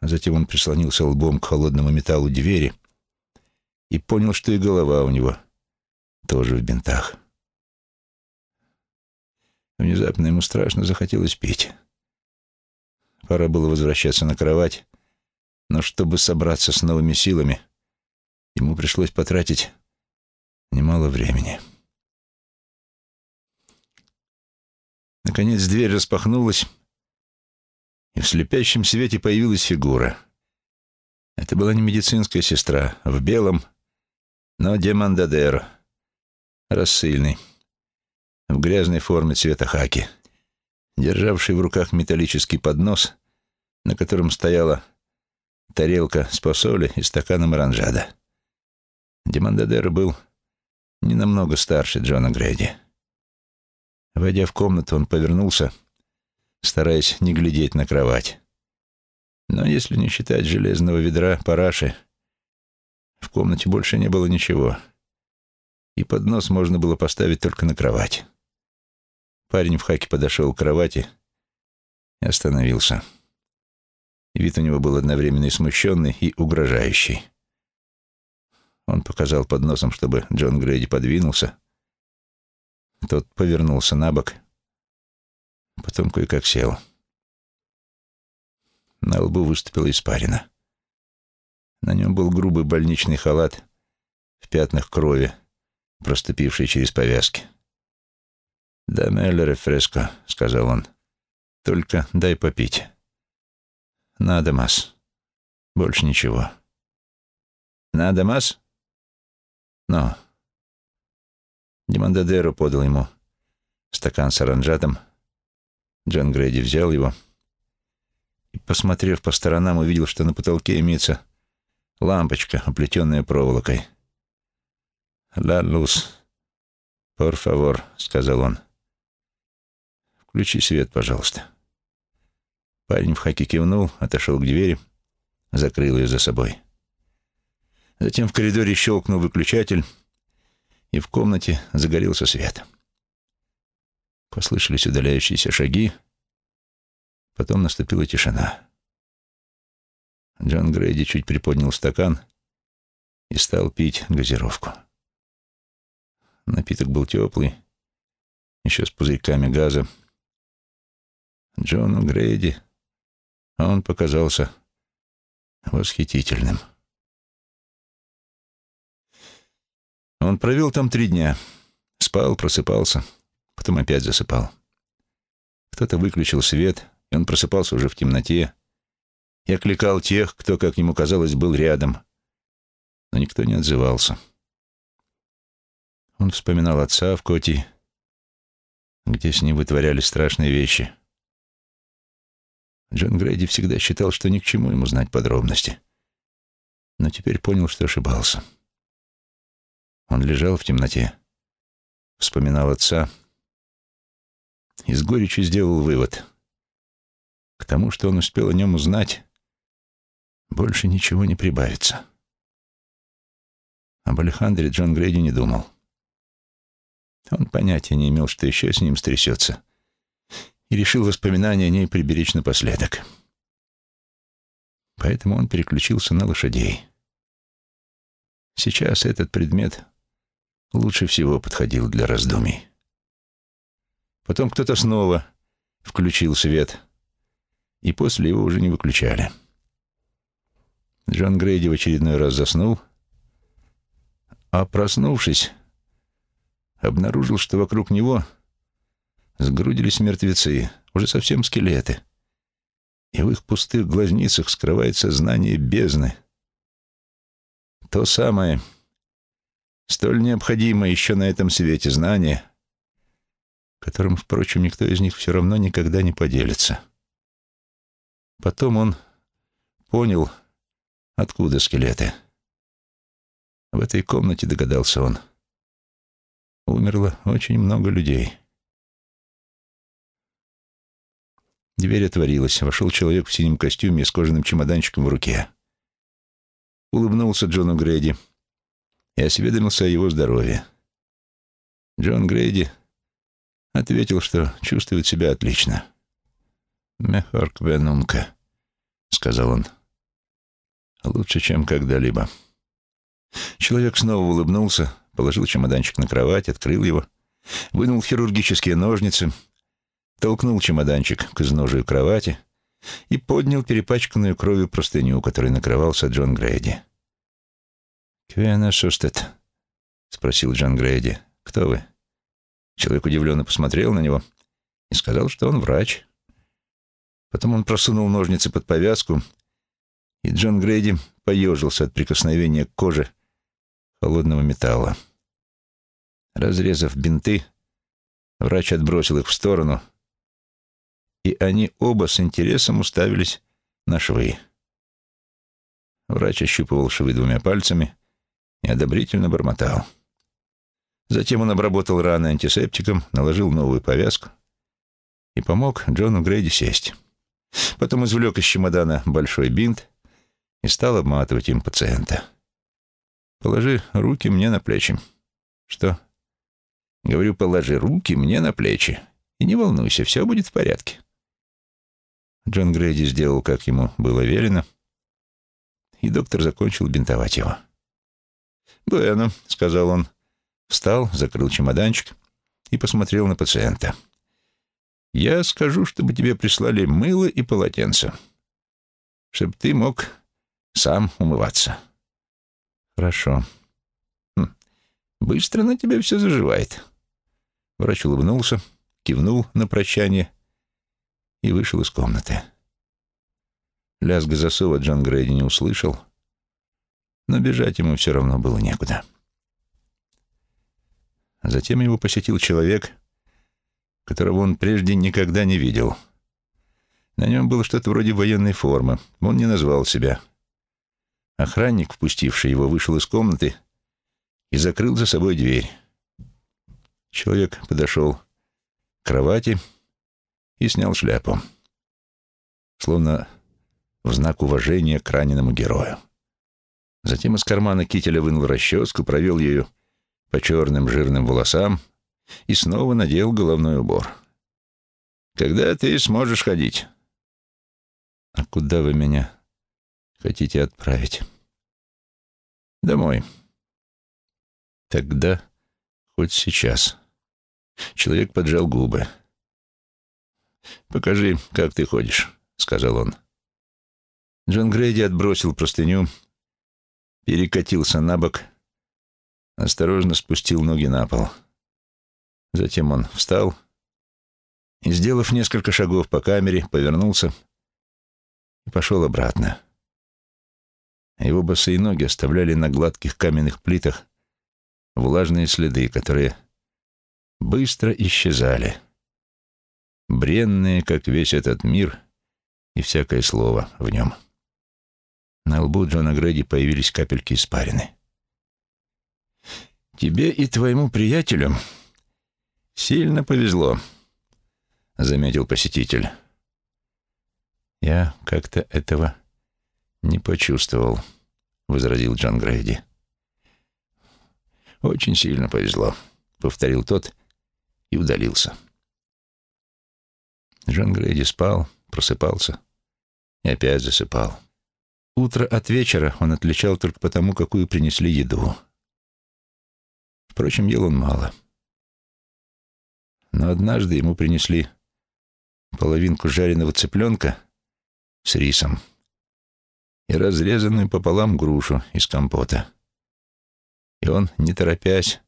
А затем он прислонился лбом к холодному металлу двери и понял, что и голова у него тоже в бинтах. Внезапно ему страшно захотелось пить. Пора было возвращаться на кровать, но чтобы собраться с новыми силами, ему пришлось потратить немало времени. Наконец дверь распахнулась, и в слепящем свете появилась фигура. Это была не медицинская сестра, в белом, но демандадер, рассыльный, в грязной форме цвета хаки державший в руках металлический поднос, на котором стояла тарелка с посоли и стаканом оранжада. Демандадер был не намного старше Джона Грейди. Войдя в комнату, он повернулся, стараясь не глядеть на кровать. Но если не считать железного ведра параши, в комнате больше не было ничего, и поднос можно было поставить только на кровать. Парень в хаке подошел к кровати и остановился. Вид у него был одновременно и смущенный, и угрожающий. Он показал под носом, чтобы Джон Грейди подвинулся. Тот повернулся на бок, потом кое-как сел. На лбу выступила испарина. На нем был грубый больничный халат в пятнах крови, проступившей через повязки. «Да, Меллер фреско», — сказал он. «Только дай попить». «Надо, Мас. Больше ничего». «Надо, Мас?» «Но». Демандадеро подал ему стакан с оранжатом. Джон Грейди взял его и, посмотрев по сторонам, увидел, что на потолке имеется лампочка, оплетенная проволокой. «Ла лус, пор фавор», — сказал он. «Включи свет, пожалуйста». Парень в хаке кивнул, отошел к двери, закрыл ее за собой. Затем в коридоре щелкнул выключатель, и в комнате загорелся свет. Послышались удаляющиеся шаги, потом наступила тишина. Джон Грейди чуть приподнял стакан и стал пить газировку. Напиток был теплый, еще с пузырьками газа. Джону Грейди он показался восхитительным. Он провел там три дня. Спал, просыпался, потом опять засыпал. Кто-то выключил свет, и он просыпался уже в темноте. Я кликал тех, кто, как ему казалось, был рядом, но никто не отзывался. Он вспоминал отца в Коти, где с ним вытворяли страшные вещи. Джон Грейди всегда считал, что ни к чему ему знать подробности. Но теперь понял, что ошибался. Он лежал в темноте, вспоминал отца и с горечью сделал вывод. К тому, что он успел о нем узнать, больше ничего не прибавится. Об Алехандре Джон Грейди не думал. Он понятия не имел, что еще с ним стрясется, и решил воспоминания о ней приберечь напоследок. Поэтому он переключился на лошадей. Сейчас этот предмет лучше всего подходил для раздумий. Потом кто-то снова включил свет, и после его уже не выключали. Джон Грейди в очередной раз заснул, а проснувшись, обнаружил, что вокруг него сгрудились мертвецы, уже совсем скелеты, и в их пустых глазницах скрывается знание бездны. То самое, столь необходимое еще на этом свете знание, которым, впрочем, никто из них все равно никогда не поделится. Потом он понял, откуда скелеты. В этой комнате, догадался он, умерло очень много людей. Дверь отворилась. Вошел человек в синем костюме с кожаным чемоданчиком в руке. Улыбнулся Джону Грейди и осведомился о его здоровье. Джон Грейди ответил, что чувствует себя отлично. «Мехор квенунка», — сказал он. «Лучше, чем когда-либо». Человек снова улыбнулся, положил чемоданчик на кровать, открыл его, вынул хирургические ножницы, толкнул чемоданчик к изножию кровати и поднял перепачканную кровью простыню, которой накрывался Джон Грейди. «Квена Шустет?» — спросил Джон Грейди. «Кто вы?» Человек удивленно посмотрел на него и сказал, что он врач. Потом он просунул ножницы под повязку, и Джон Грейди поежился от прикосновения к коже холодного металла. Разрезав бинты, врач отбросил их в сторону, и они оба с интересом уставились на швы. Врач ощупывал швы двумя пальцами и одобрительно бормотал. Затем он обработал раны антисептиком, наложил новую повязку и помог Джону Грейди сесть. Потом извлек из чемодана большой бинт и стал обматывать им пациента. «Положи руки мне на плечи». «Что?» «Говорю, положи руки мне на плечи. И не волнуйся, все будет в порядке». Джон Грейди сделал, как ему было велено, и доктор закончил бинтовать его. «Bueno», — сказал он, встал, закрыл чемоданчик и посмотрел на пациента. «Я скажу, чтобы тебе прислали мыло и полотенце. чтобы ты мог сам умываться. Хорошо. Хм. Быстро на тебя все заживает. Врач улыбнулся, кивнул на прощание и вышел из комнаты. Лязга засова Джон Грейди не услышал, но бежать ему все равно было некуда. Затем его посетил человек, которого он прежде никогда не видел. На нем было что-то вроде военной формы. Он не назвал себя. Охранник, впустивший его, вышел из комнаты и закрыл за собой дверь. Человек подошел к кровати и снял шляпу, словно в знак уважения к раненому герою. Затем из кармана кителя вынул расческу, провел ею по черным жирным волосам и снова надел головной убор. «Когда ты сможешь ходить?» «А куда вы меня хотите отправить?» «Домой». «Тогда хоть сейчас». Человек поджал губы. «Покажи, как ты ходишь», — сказал он. Джон Грейди отбросил простыню, перекатился на бок, осторожно спустил ноги на пол. Затем он встал и, сделав несколько шагов по камере, повернулся и пошел обратно. Его босые ноги оставляли на гладких каменных плитах влажные следы, которые быстро исчезали, бренные, как весь этот мир и всякое слово в нем. На лбу Джона Грэди появились капельки испарины. «Тебе и твоему приятелю сильно повезло», — заметил посетитель. «Я как-то этого не почувствовал», — возразил Джон Грейди. «Очень сильно повезло», — повторил тот и удалился. Джон Грейди спал, просыпался и опять засыпал. Утро от вечера он отличал только потому, какую принесли еду. Впрочем, ел он мало. Но однажды ему принесли половинку жареного цыпленка с рисом и разрезанную пополам грушу из компота. И он, не торопясь,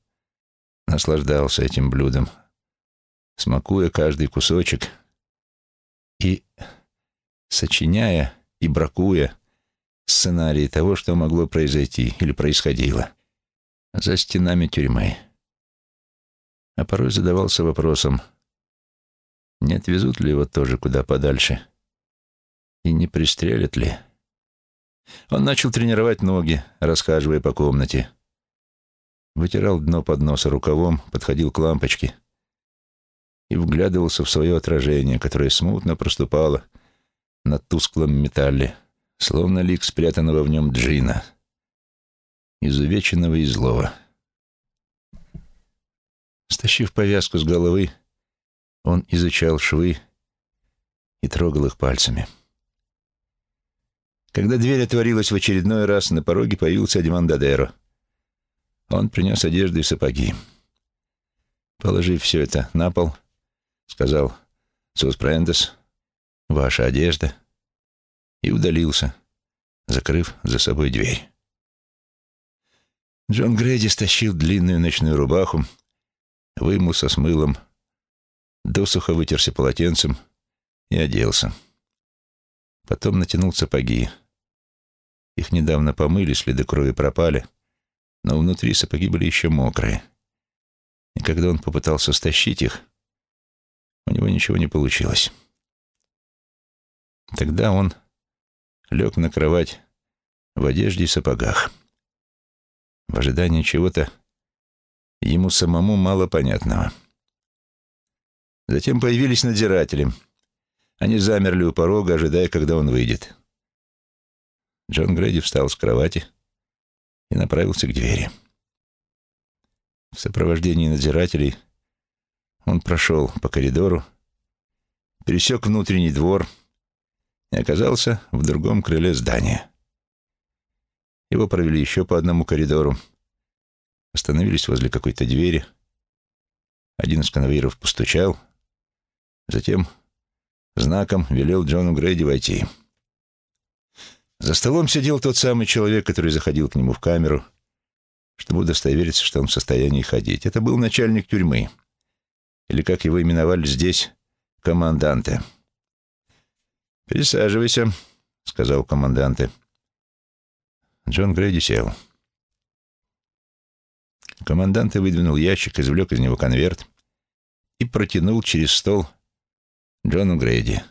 наслаждался этим блюдом, смакуя каждый кусочек и сочиняя и бракуя сценарии того, что могло произойти или происходило за стенами тюрьмы. А порой задавался вопросом, не отвезут ли его тоже куда подальше и не пристрелят ли. Он начал тренировать ноги, расхаживая по комнате. Вытирал дно подноса рукавом, подходил к лампочке и вглядывался в свое отражение, которое смутно проступало на тусклом металле словно лик спрятанного в нем джина, изувеченного и злого. Стащив повязку с головы, он изучал швы и трогал их пальцами. Когда дверь отворилась в очередной раз, на пороге появился Диман Дадеро. Он принес одежду и сапоги. Положив все это на пол, сказал «Сус Прендес, ваша одежда» и удалился, закрыв за собой дверь. Джон Грейди стащил длинную ночную рубаху, вымылся с мылом, досуха вытерся полотенцем и оделся. Потом натянул сапоги. Их недавно помыли, следы крови пропали, но внутри сапоги были еще мокрые. И когда он попытался стащить их, у него ничего не получилось. Тогда он лег на кровать в одежде и сапогах. В ожидании чего-то ему самому мало понятного. Затем появились надзиратели. Они замерли у порога, ожидая, когда он выйдет. Джон Грейди встал с кровати и направился к двери. В сопровождении надзирателей он прошел по коридору, пересек внутренний двор — и оказался в другом крыле здания. Его провели еще по одному коридору, остановились возле какой-то двери. Один из конвоиров постучал, затем знаком велел Джону Грейди войти. За столом сидел тот самый человек, который заходил к нему в камеру, чтобы удостовериться, что он в состоянии ходить. Это был начальник тюрьмы, или, как его именовали здесь, команданте. «Присаживайся», — сказал команданте. Джон Грейди сел. Командант выдвинул ящик, извлек из него конверт и протянул через стол Джону Грейди.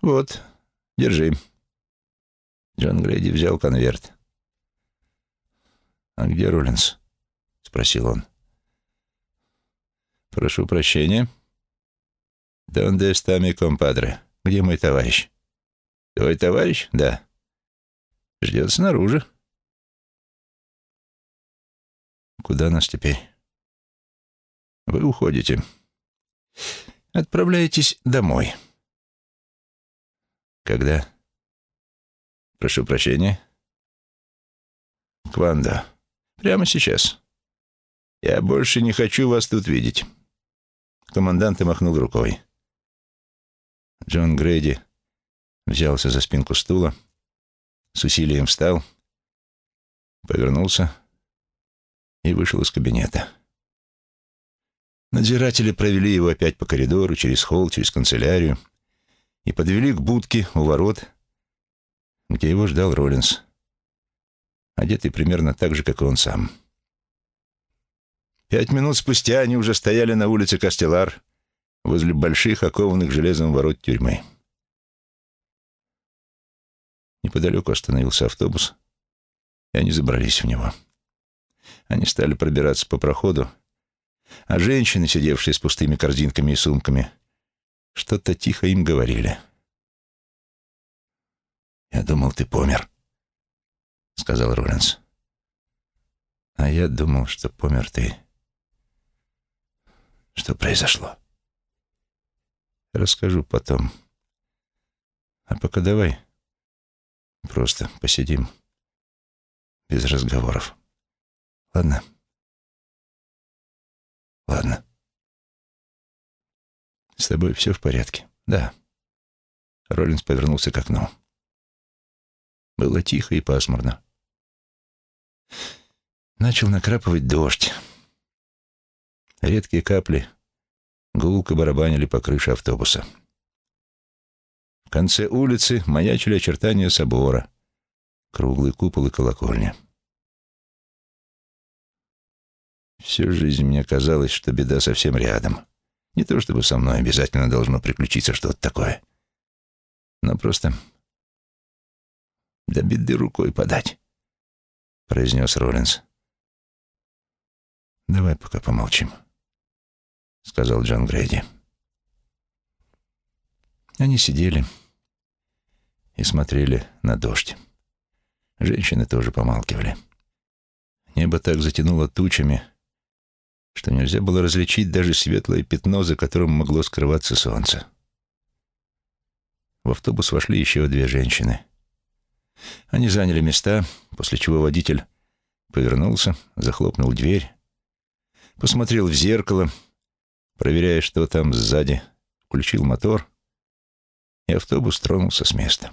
«Вот, держи». Джон Грейди взял конверт. «А где Роллинс?» — спросил он. «Прошу прощения. Донде стами компадре? Где мой товарищ?» «Твой товарищ?» «Да». «Ждет снаружи». «Куда нас теперь?» «Вы уходите. Отправляетесь домой». «Когда?» «Прошу прощения». «Кванда. Прямо сейчас. Я больше не хочу вас тут видеть». Командант махнул рукой. Джон Грейди взялся за спинку стула, с усилием встал, повернулся и вышел из кабинета. Надзиратели провели его опять по коридору, через холл, через канцелярию и подвели к будке у ворот, где его ждал Роллинс, одетый примерно так же, как и он сам. Пять минут спустя они уже стояли на улице Кастелар возле больших, окованных железом ворот тюрьмы. Неподалеку остановился автобус, и они забрались в него. Они стали пробираться по проходу, а женщины, сидевшие с пустыми корзинками и сумками, что-то тихо им говорили. «Я думал, ты помер», — сказал Роллинс. «А я думал, что помер ты». «Что произошло?» «Расскажу потом. А пока давай просто посидим без разговоров. Ладно?» «Ладно». «С тобой все в порядке?» «Да». Роллинс повернулся к окну. Было тихо и пасмурно. Начал накрапывать дождь. Редкие капли гулко барабанили по крыше автобуса. В конце улицы маячили очертания собора, круглый купол и колокольня. Всю жизнь мне казалось, что беда совсем рядом. Не то чтобы со мной обязательно должно приключиться что-то такое, но просто до беды рукой подать», — произнес Роллинс. «Давай пока помолчим», — сказал Джон Грейди. Они сидели и смотрели на дождь. Женщины тоже помалкивали. Небо так затянуло тучами, что нельзя было различить даже светлое пятно, за которым могло скрываться солнце. В автобус вошли еще две женщины. Они заняли места, после чего водитель повернулся, захлопнул дверь, посмотрел в зеркало, проверяя, что там сзади, включил мотор, и автобус тронулся с места.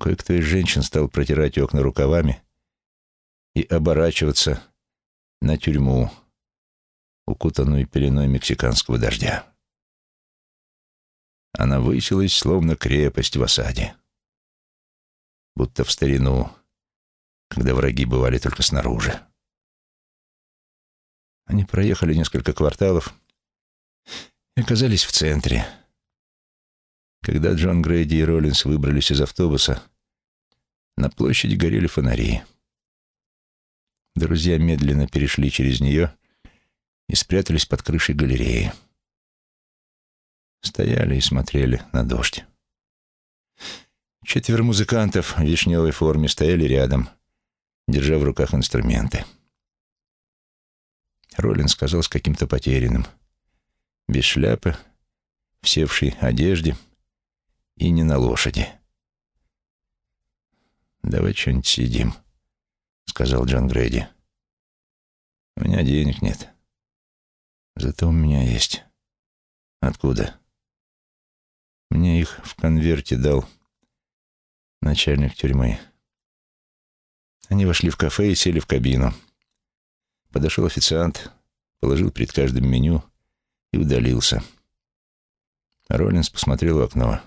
Кое-кто из женщин стал протирать окна рукавами и оборачиваться на тюрьму, укутанную пеленой мексиканского дождя. Она высилась, словно крепость в осаде будто в старину, когда враги бывали только снаружи. Они проехали несколько кварталов и оказались в центре. Когда Джон Грейди и Роллинс выбрались из автобуса, на площади горели фонари. Друзья медленно перешли через нее и спрятались под крышей галереи. Стояли и смотрели на дождь. Четверо музыкантов в вишневой форме стояли рядом, держа в руках инструменты. Роллин сказал с каким-то потерянным, без шляпы, в севшей одежде и не на лошади. «Давай что-нибудь съедим», — сказал Джон Грейди. «У меня денег нет. Зато у меня есть». «Откуда?» «Мне их в конверте дал Начальник тюрьмы. Они вошли в кафе и сели в кабину. Подошел официант, положил перед каждым меню и удалился. Роллинс посмотрел в окно.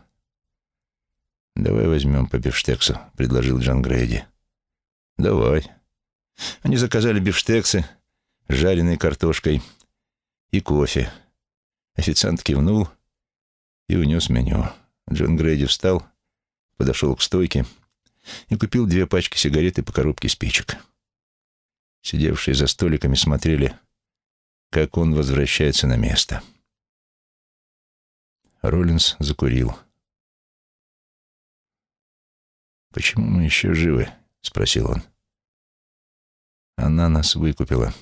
«Давай возьмем по бифштексу», — предложил Джон Грейди. «Давай». Они заказали бифштексы с жареной картошкой и кофе. Официант кивнул и унес меню. Джон Грейди встал, подошел к стойке и купил две пачки сигарет и по коробке спичек. Сидевшие за столиками смотрели, как он возвращается на место. Роллинс закурил. «Почему мы еще живы?» — спросил он. «Она нас выкупила».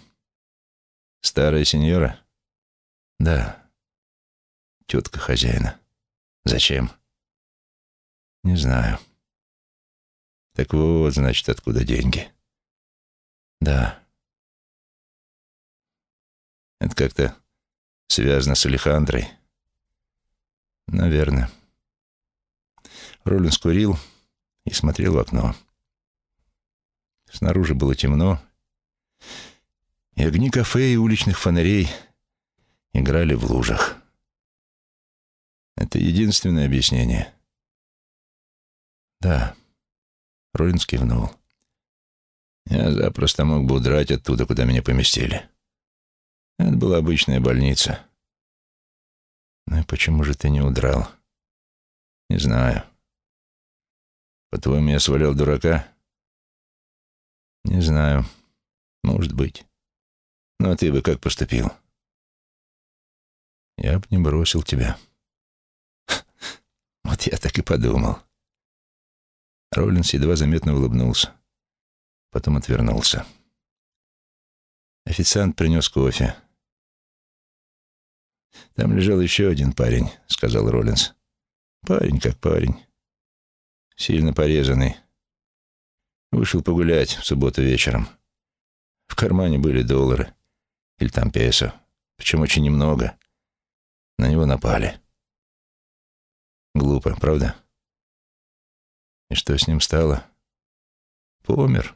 «Старая сеньора?» «Да. Тетка хозяина». «Зачем?» «Не знаю». «Так вот, значит, откуда деньги?» «Да». «Это как-то связано с Алехандрой?» «Наверное». Роллинс курил и смотрел в окно. Снаружи было темно, и огни кафе и уличных фонарей играли в лужах. Это единственное объяснение. Да, Роллинс кивнул. Я запросто мог бы удрать оттуда, куда меня поместили. Это была обычная больница. Ну и почему же ты не удрал? Не знаю. По-твоему, я свалял дурака? Не знаю. Может быть. Ну, а ты бы как поступил? Я бы не бросил тебя. <laughs> Вот я так и подумал. Роллинс едва заметно улыбнулся. Потом отвернулся. Официант принес кофе. «Там лежал еще один парень», — сказал Роллинс. «Парень как парень сильно порезанный. Вышел погулять в субботу вечером. В кармане были доллары. Или там песо. Причем очень немного. На него напали. Глупо, правда? И что с ним стало? Помер.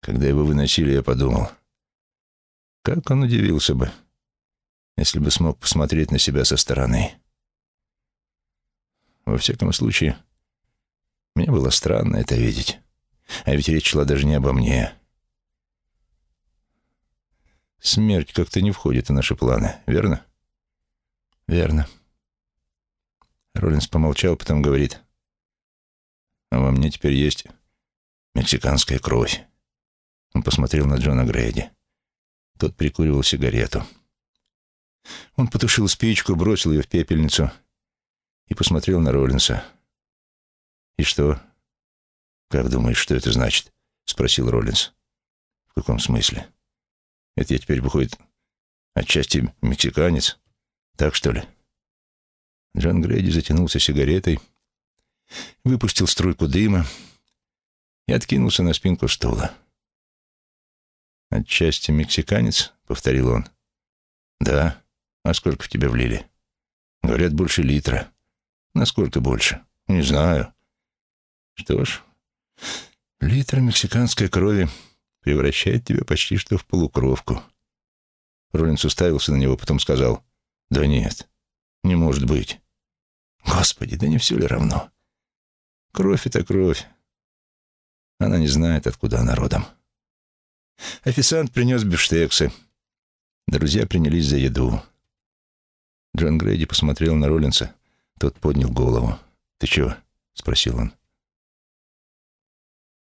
Когда его выносили, я подумал, как он удивился бы, если бы смог посмотреть на себя со стороны. Во всяком случае, мне было странно это видеть. А ведь речь шла даже не обо мне. Смерть как-то не входит в наши планы, верно? Верно. Роллинс помолчал, потом говорит. А во мне теперь есть мексиканская кровь. Он посмотрел на Джона Грейди. Тот прикуривал сигарету. Он потушил спичку, бросил ее в пепельницу и посмотрел на Роллинса. «И что?» «Как думаешь, что это значит?» — спросил Роллинс. «В каком смысле? Это я теперь, выходит, отчасти мексиканец? Так, что ли?» Джон Грейди затянулся сигаретой, выпустил струйку дыма и откинулся на спинку стула. «Отчасти мексиканец?» — повторил он. «Да. А сколько в тебя влили?» «Говорят, больше литра. Насколько больше?» «Не знаю. Что ж, литр мексиканской крови превращает тебя почти что в полукровку. Роллинс уставился на него, потом сказал, «Да нет, не может быть. Господи, да не все ли равно? Кровь — это кровь. Она не знает, откуда она родом». Официант принес бифштексы. Друзья принялись за еду. Джон Грейди посмотрел на Роллинса. Тот поднял голову. «Ты чего?» — спросил он.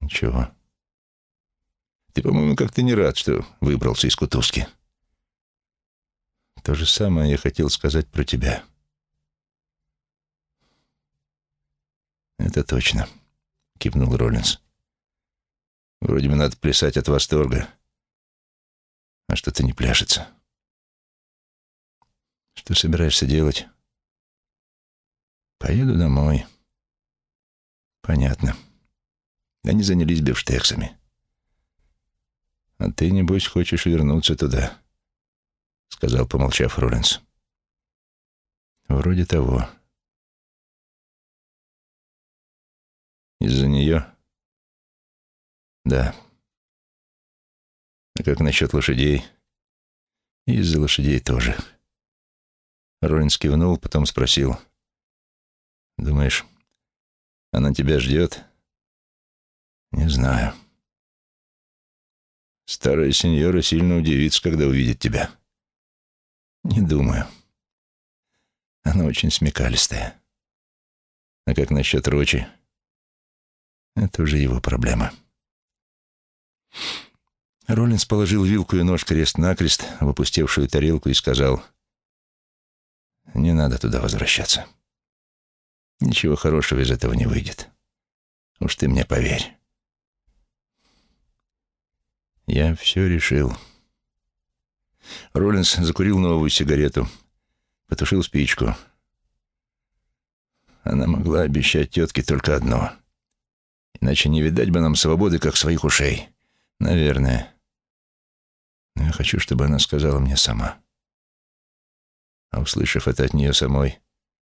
Ничего. Ты, по-моему, как-то не рад, что выбрался из кутузки. То же самое я хотел сказать про тебя. Это точно, кивнул Роллинс. Вроде бы надо плясать от восторга, а что-то не пляшется. Что собираешься делать? Поеду домой. Понятно. Они занялись бифштексами. «А ты, небось, хочешь вернуться туда?» — сказал, помолчав Роллинс. «Вроде того». Из-за нее? Да. А как насчет лошадей? из-за лошадей тоже. Роллинс кивнул, потом спросил. «Думаешь, она тебя ждет?» «Не знаю». «Старая сеньора сильно удивится, когда увидит тебя». «Не думаю. Она очень смекалистая. А как насчет Рочи?» «Это уже его проблема». Роллинс положил вилку и нож крест-накрест в опустевшую тарелку и сказал, «Не надо туда возвращаться. Ничего хорошего из этого не выйдет. Уж ты мне поверь». Я все решил. Роллинс закурил новую сигарету, потушил спичку. Она могла обещать тетке только одно. Иначе не видать бы нам свободы, как своих ушей. Наверное. Но я хочу, чтобы она сказала мне сама. А услышав это от нее самой,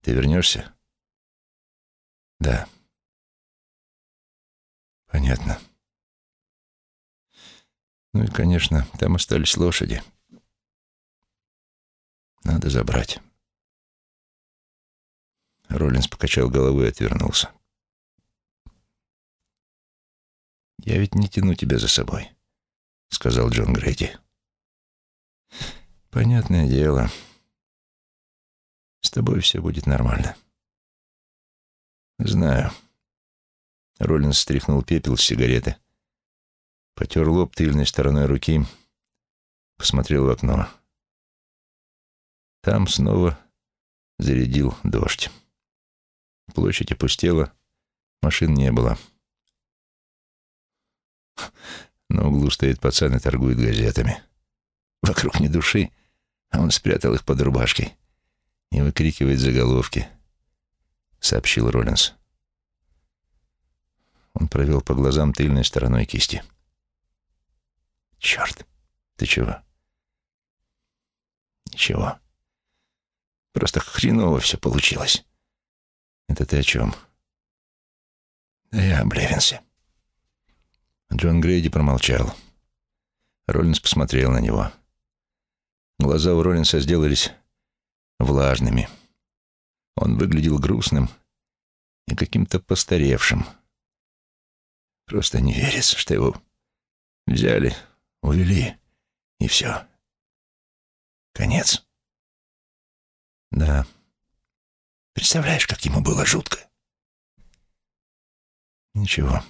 ты вернешься? Да. Понятно. Ну и, конечно, там остались лошади. Надо забрать. Роллинс покачал головой и отвернулся. «Я ведь не тяну тебя за собой», — сказал Джон Грейди. «Понятное дело. С тобой все будет нормально». «Знаю». Роллинс стряхнул пепел с сигареты, потер лоб тыльной стороной руки, посмотрел в окно. Там снова зарядил дождь. Площадь опустела, машин не было. <laughs> На углу стоит пацан и торгует газетами. Вокруг ни души, а он спрятал их под рубашкой и выкрикивает заголовки, — сообщил Роллинс. Он провел по глазам тыльной стороной кисти. «Черт, ты чего?» «Ничего. Просто хреново все получилось». «Это ты о чем?» «Да я об Левинсе». Джон Грейди промолчал. Роллинс посмотрел на него. Глаза у Роллинса сделались влажными. Он выглядел грустным и каким-то постаревшим. Просто не верится, что его взяли, увели, и все. Конец. Да. Представляешь, как ему было жутко? Ничего.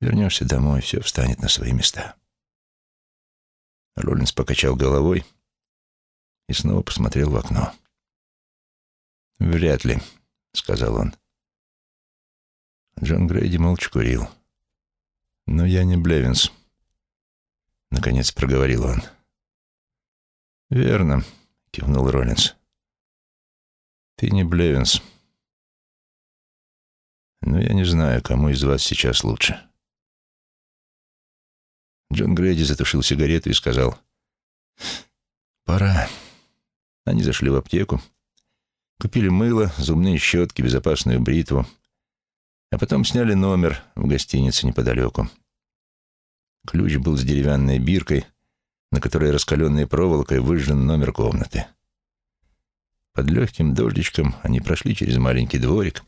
Вернешься домой, все встанет на свои места. Роллинс покачал головой и снова посмотрел в окно. «Вряд ли», — сказал он. Джон Грейди молча курил. «Но я не Блевинс», — наконец проговорил он. «Верно», — кивнул Роллинс. «Ты не Блевинс. Но я не знаю, кому из вас сейчас лучше». Джон Грейди затушил сигарету и сказал, «Пора». Они зашли в аптеку, купили мыло, зубные щетки, безопасную бритву, а потом сняли номер в гостинице неподалеку. Ключ был с деревянной биркой, на которой раскаленной проволокой выжжен номер комнаты. Под легким дождичком они прошли через маленький дворик,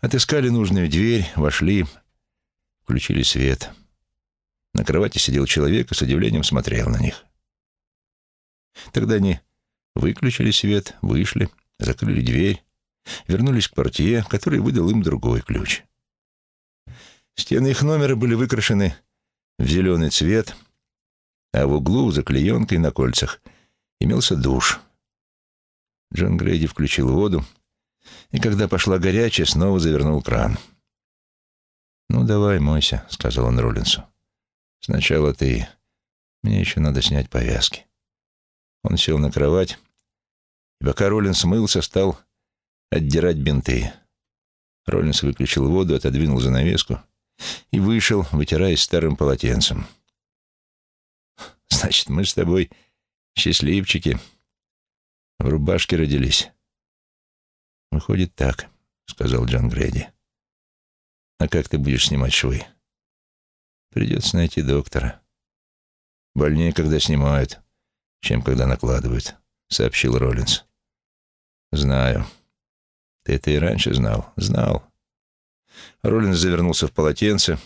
отыскали нужную дверь, вошли, включили свет — на кровати сидел человек и с удивлением смотрел на них. Тогда они выключили свет, вышли, закрыли дверь, вернулись к портье, который выдал им другой ключ. Стены их номера были выкрашены в зеленый цвет, а в углу за клеенкой на кольцах имелся душ. Джон Грейди включил воду, и когда пошла горячая, снова завернул кран. «Ну, давай, мойся», — сказал он Роллинсу. Сначала ты. Мне еще надо снять повязки. Он сел на кровать, и пока Роллин смылся, стал отдирать бинты. Роллинс выключил воду, отодвинул занавеску и вышел, вытираясь старым полотенцем. «Значит, мы с тобой счастливчики. В рубашке родились». «Выходит так», — сказал Джон Грейди. А как ты будешь снимать швы? Придется найти доктора. Больнее, когда снимают, чем когда накладывают, сообщил Роллинс. Знаю. Ты это и раньше знал. Знал. Роллинс завернулся в полотенце,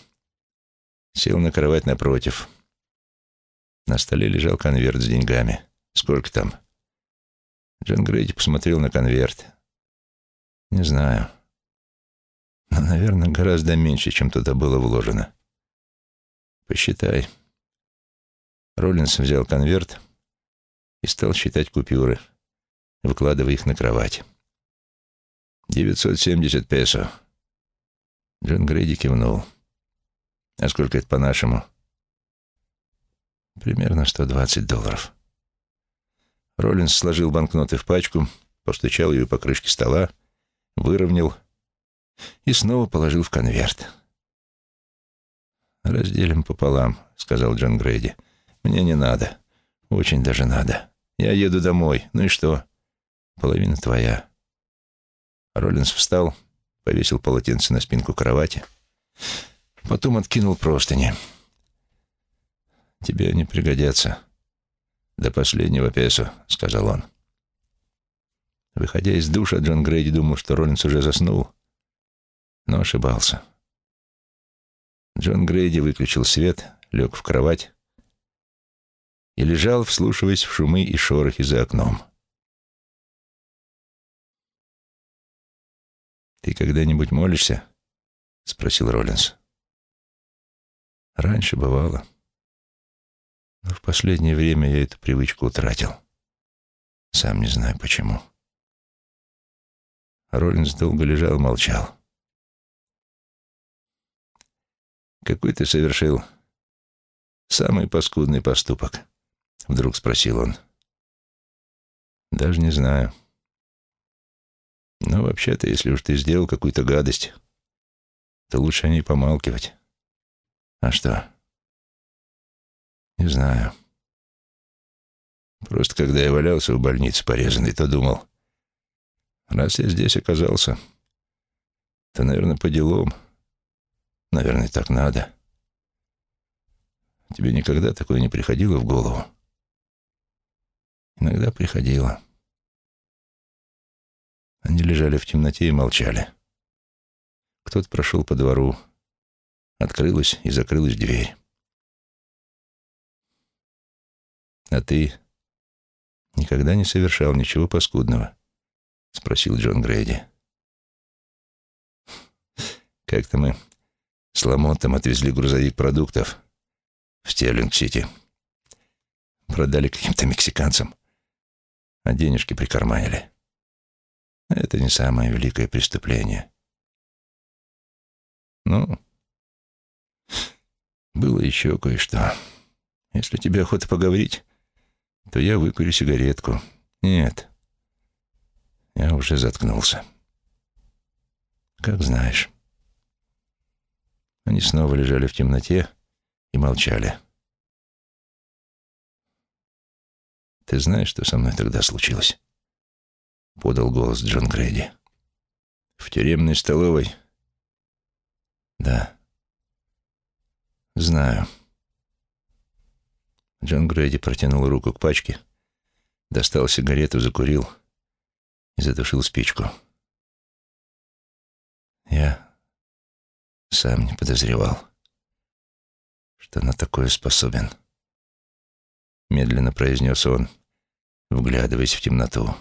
сел на кровать напротив. На столе лежал конверт с деньгами. Сколько там? Джон Грейди посмотрел на конверт. Не знаю. Но, наверное, гораздо меньше, чем туда было вложено. Посчитай. Роллинс взял конверт и стал считать купюры, выкладывая их на кровать. «Девятьсот семьдесят песо». Джон Грейди кивнул. «А сколько это по-нашему?» «Примерно сто двадцать долларов». Роллинс сложил банкноты в пачку, постучал ее по крышке стола, выровнял и снова положил в конверт. «Разделим пополам», — сказал Джон Грейди. «Мне не надо. Очень даже надо. Я еду домой. Ну и что? Половина твоя». Роллинс встал, повесил полотенце на спинку кровати, потом откинул простыни. «Тебе они пригодятся. До последнего песо», — сказал он. Выходя из душа, Джон Грейди думал, что Роллинс уже заснул, но ошибался. Джон Грейди выключил свет, лег в кровать и лежал, вслушиваясь в шумы и шорохи за окном. «Ты когда-нибудь молишься?» — спросил Роллинс. «Раньше бывало. Но в последнее время я эту привычку утратил. Сам не знаю почему». Роллинс долго лежал, молчал. «Какой ты совершил самый паскудный поступок?» — вдруг спросил он. «Даже не знаю. Но вообще-то, если уж ты сделал какую-то гадость, то лучше о ней помалкивать. А что?» «Не знаю. Просто когда я валялся в больнице порезанный, то думал, раз я здесь оказался, то, наверное, по делам». Наверное, так надо. Тебе никогда такое не приходило в голову? Иногда приходило. Они лежали в темноте и молчали. Кто-то прошел по двору. Открылась и закрылась дверь. «А ты никогда не совершал ничего паскудного?» — спросил Джон Грейди. «Как-то мы с Ламонтом отвезли грузовик продуктов в Стерлинг-Сити. Продали каким-то мексиканцам, а денежки прикарманили. Это не самое великое преступление. Ну, было еще кое-что. Если тебе охота поговорить, то я выкурю сигаретку. Нет, я уже заткнулся. Как знаешь. Они снова лежали в темноте и молчали. «Ты знаешь, что со мной тогда случилось?» — подал голос Джон Грейди. «В тюремной столовой?» «Да. Знаю». Джон Грейди протянул руку к пачке, достал сигарету, закурил и затушил спичку. «Я сам не подозревал, что на такое способен. Медленно произнес он, вглядываясь в темноту.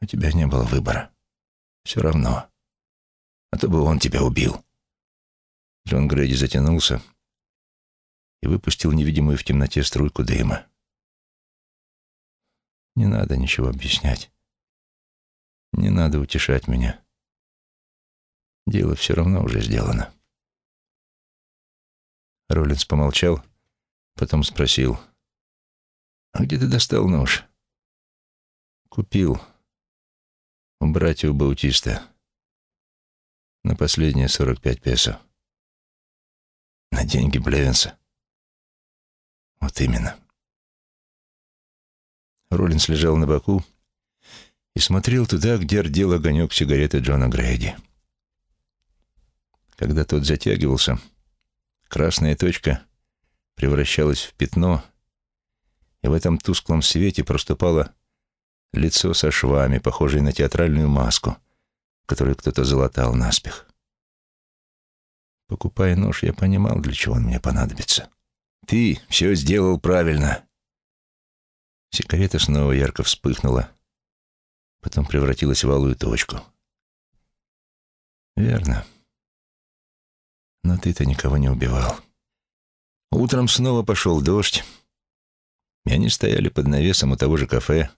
У тебя не было выбора. Все равно. А то бы он тебя убил. Джон Грейди затянулся и выпустил невидимую в темноте струйку дыма. Не надо ничего объяснять. Не надо утешать меня. Дело все равно уже сделано. Роллинс помолчал, потом спросил. «А где ты достал нож?» «Купил. У братьев Баутиста. На последние сорок пять песо. На деньги Блевинса. Вот именно». Роллинс лежал на боку и смотрел туда, где рдел огонек сигареты Джона Грейди. Когда тот затягивался, красная точка превращалась в пятно, и в этом тусклом свете проступало лицо со швами, похожее на театральную маску, которую кто-то залатал наспех. Покупая нож, я понимал, для чего он мне понадобится. «Ты все сделал правильно!» Сигарета снова ярко вспыхнула, потом превратилась в алую точку. «Верно. Но ты-то никого не убивал». Утром снова пошел дождь, и они стояли под навесом у того же кафе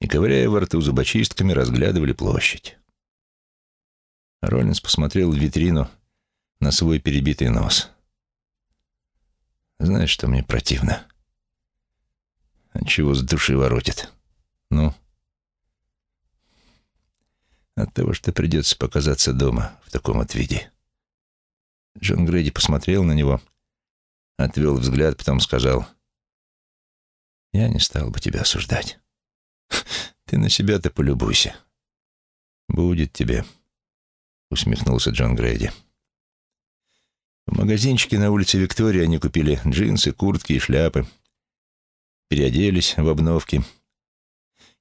и, ковыряя во рту зубочистками, разглядывали площадь. Роллинс посмотрел в витрину на свой перебитый нос. «Знаешь, что мне противно?» «Отчего с души воротит?» «Ну?» «От того, что придется показаться дома в таком вот виде». Джон Грейди посмотрел на него, отвел взгляд, потом сказал, «Я не стал бы тебя осуждать. <laughs> Ты на себя-то полюбуйся. Будет тебе», — усмехнулся Джон Грейди. В магазинчике на улице Виктория они купили джинсы, куртки и шляпы, переоделись в обновки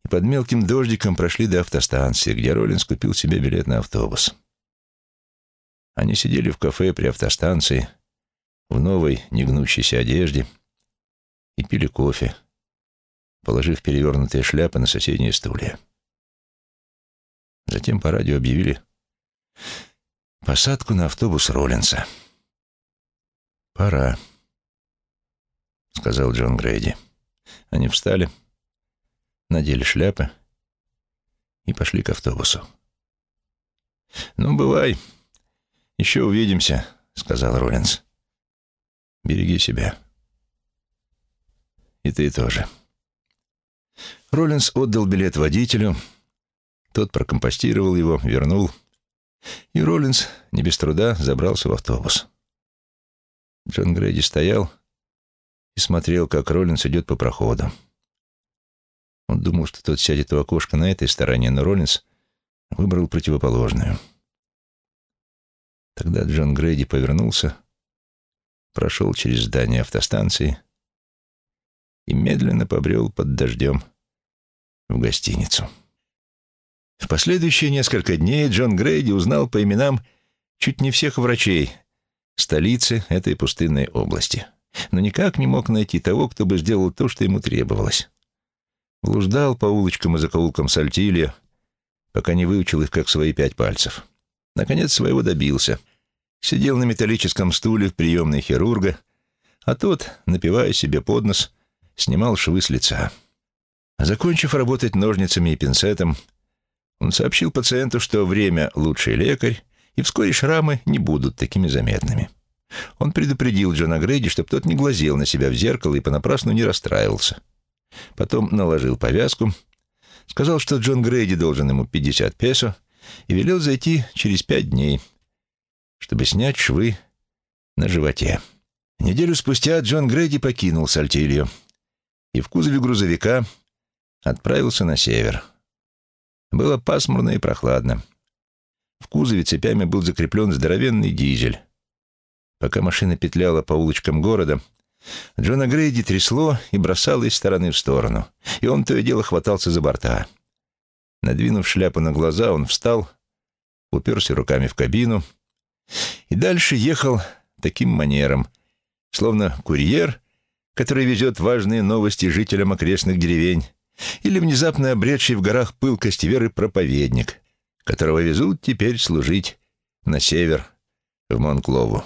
и под мелким дождиком прошли до автостанции, где Роллинс купил себе билет на автобус. Они сидели в кафе при автостанции в новой негнущейся одежде и пили кофе, положив перевернутые шляпы на соседние стулья. Затем по радио объявили посадку на автобус Роллинса. «Пора», — сказал Джон Грейди. Они встали, надели шляпы и пошли к автобусу. «Ну, бывай, еще увидимся», — сказал Роллинс. «Береги себя. И ты тоже». Роллинс отдал билет водителю, тот прокомпостировал его, вернул, и Роллинс не без труда забрался в автобус. Джон Грейди стоял и смотрел, как Роллинс идет по проходу. Он думал, что тот сядет у окошка на этой стороне, но Роллинс выбрал противоположную. Тогда Джон Грейди повернулся, прошел через здание автостанции и медленно побрел под дождем в гостиницу. В последующие несколько дней Джон Грейди узнал по именам чуть не всех врачей столицы этой пустынной области, но никак не мог найти того, кто бы сделал то, что ему требовалось. Блуждал по улочкам и закоулкам Сальтилья, пока не выучил их как свои пять пальцев. Наконец своего добился. Сидел на металлическом стуле в приемной хирурга, а тот, напивая себе под нос, снимал швы с лица. Закончив работать ножницами и пинцетом, он сообщил пациенту, что время — лучший лекарь, и вскоре шрамы не будут такими заметными. Он предупредил Джона Грейди, чтобы тот не глазел на себя в зеркало и понапрасну не расстраивался. Потом наложил повязку, сказал, что Джон Грейди должен ему 50 песо, и велел зайти через пять дней, чтобы снять швы на животе. Неделю спустя Джон Грейди покинул Сальтилью и в кузове грузовика отправился на север. Было пасмурно и прохладно. В кузове цепями был закреплен здоровенный дизель. Пока машина петляла по улочкам города, Джона Грейди трясло и бросало из стороны в сторону, и он то и дело хватался за борта. Надвинув шляпу на глаза, он встал, уперся руками в кабину и дальше ехал таким манером, словно курьер, который везет важные новости жителям окрестных деревень, или внезапно обретший в горах пылкость веры проповедник, которого везут теперь служить на север, в Монклову.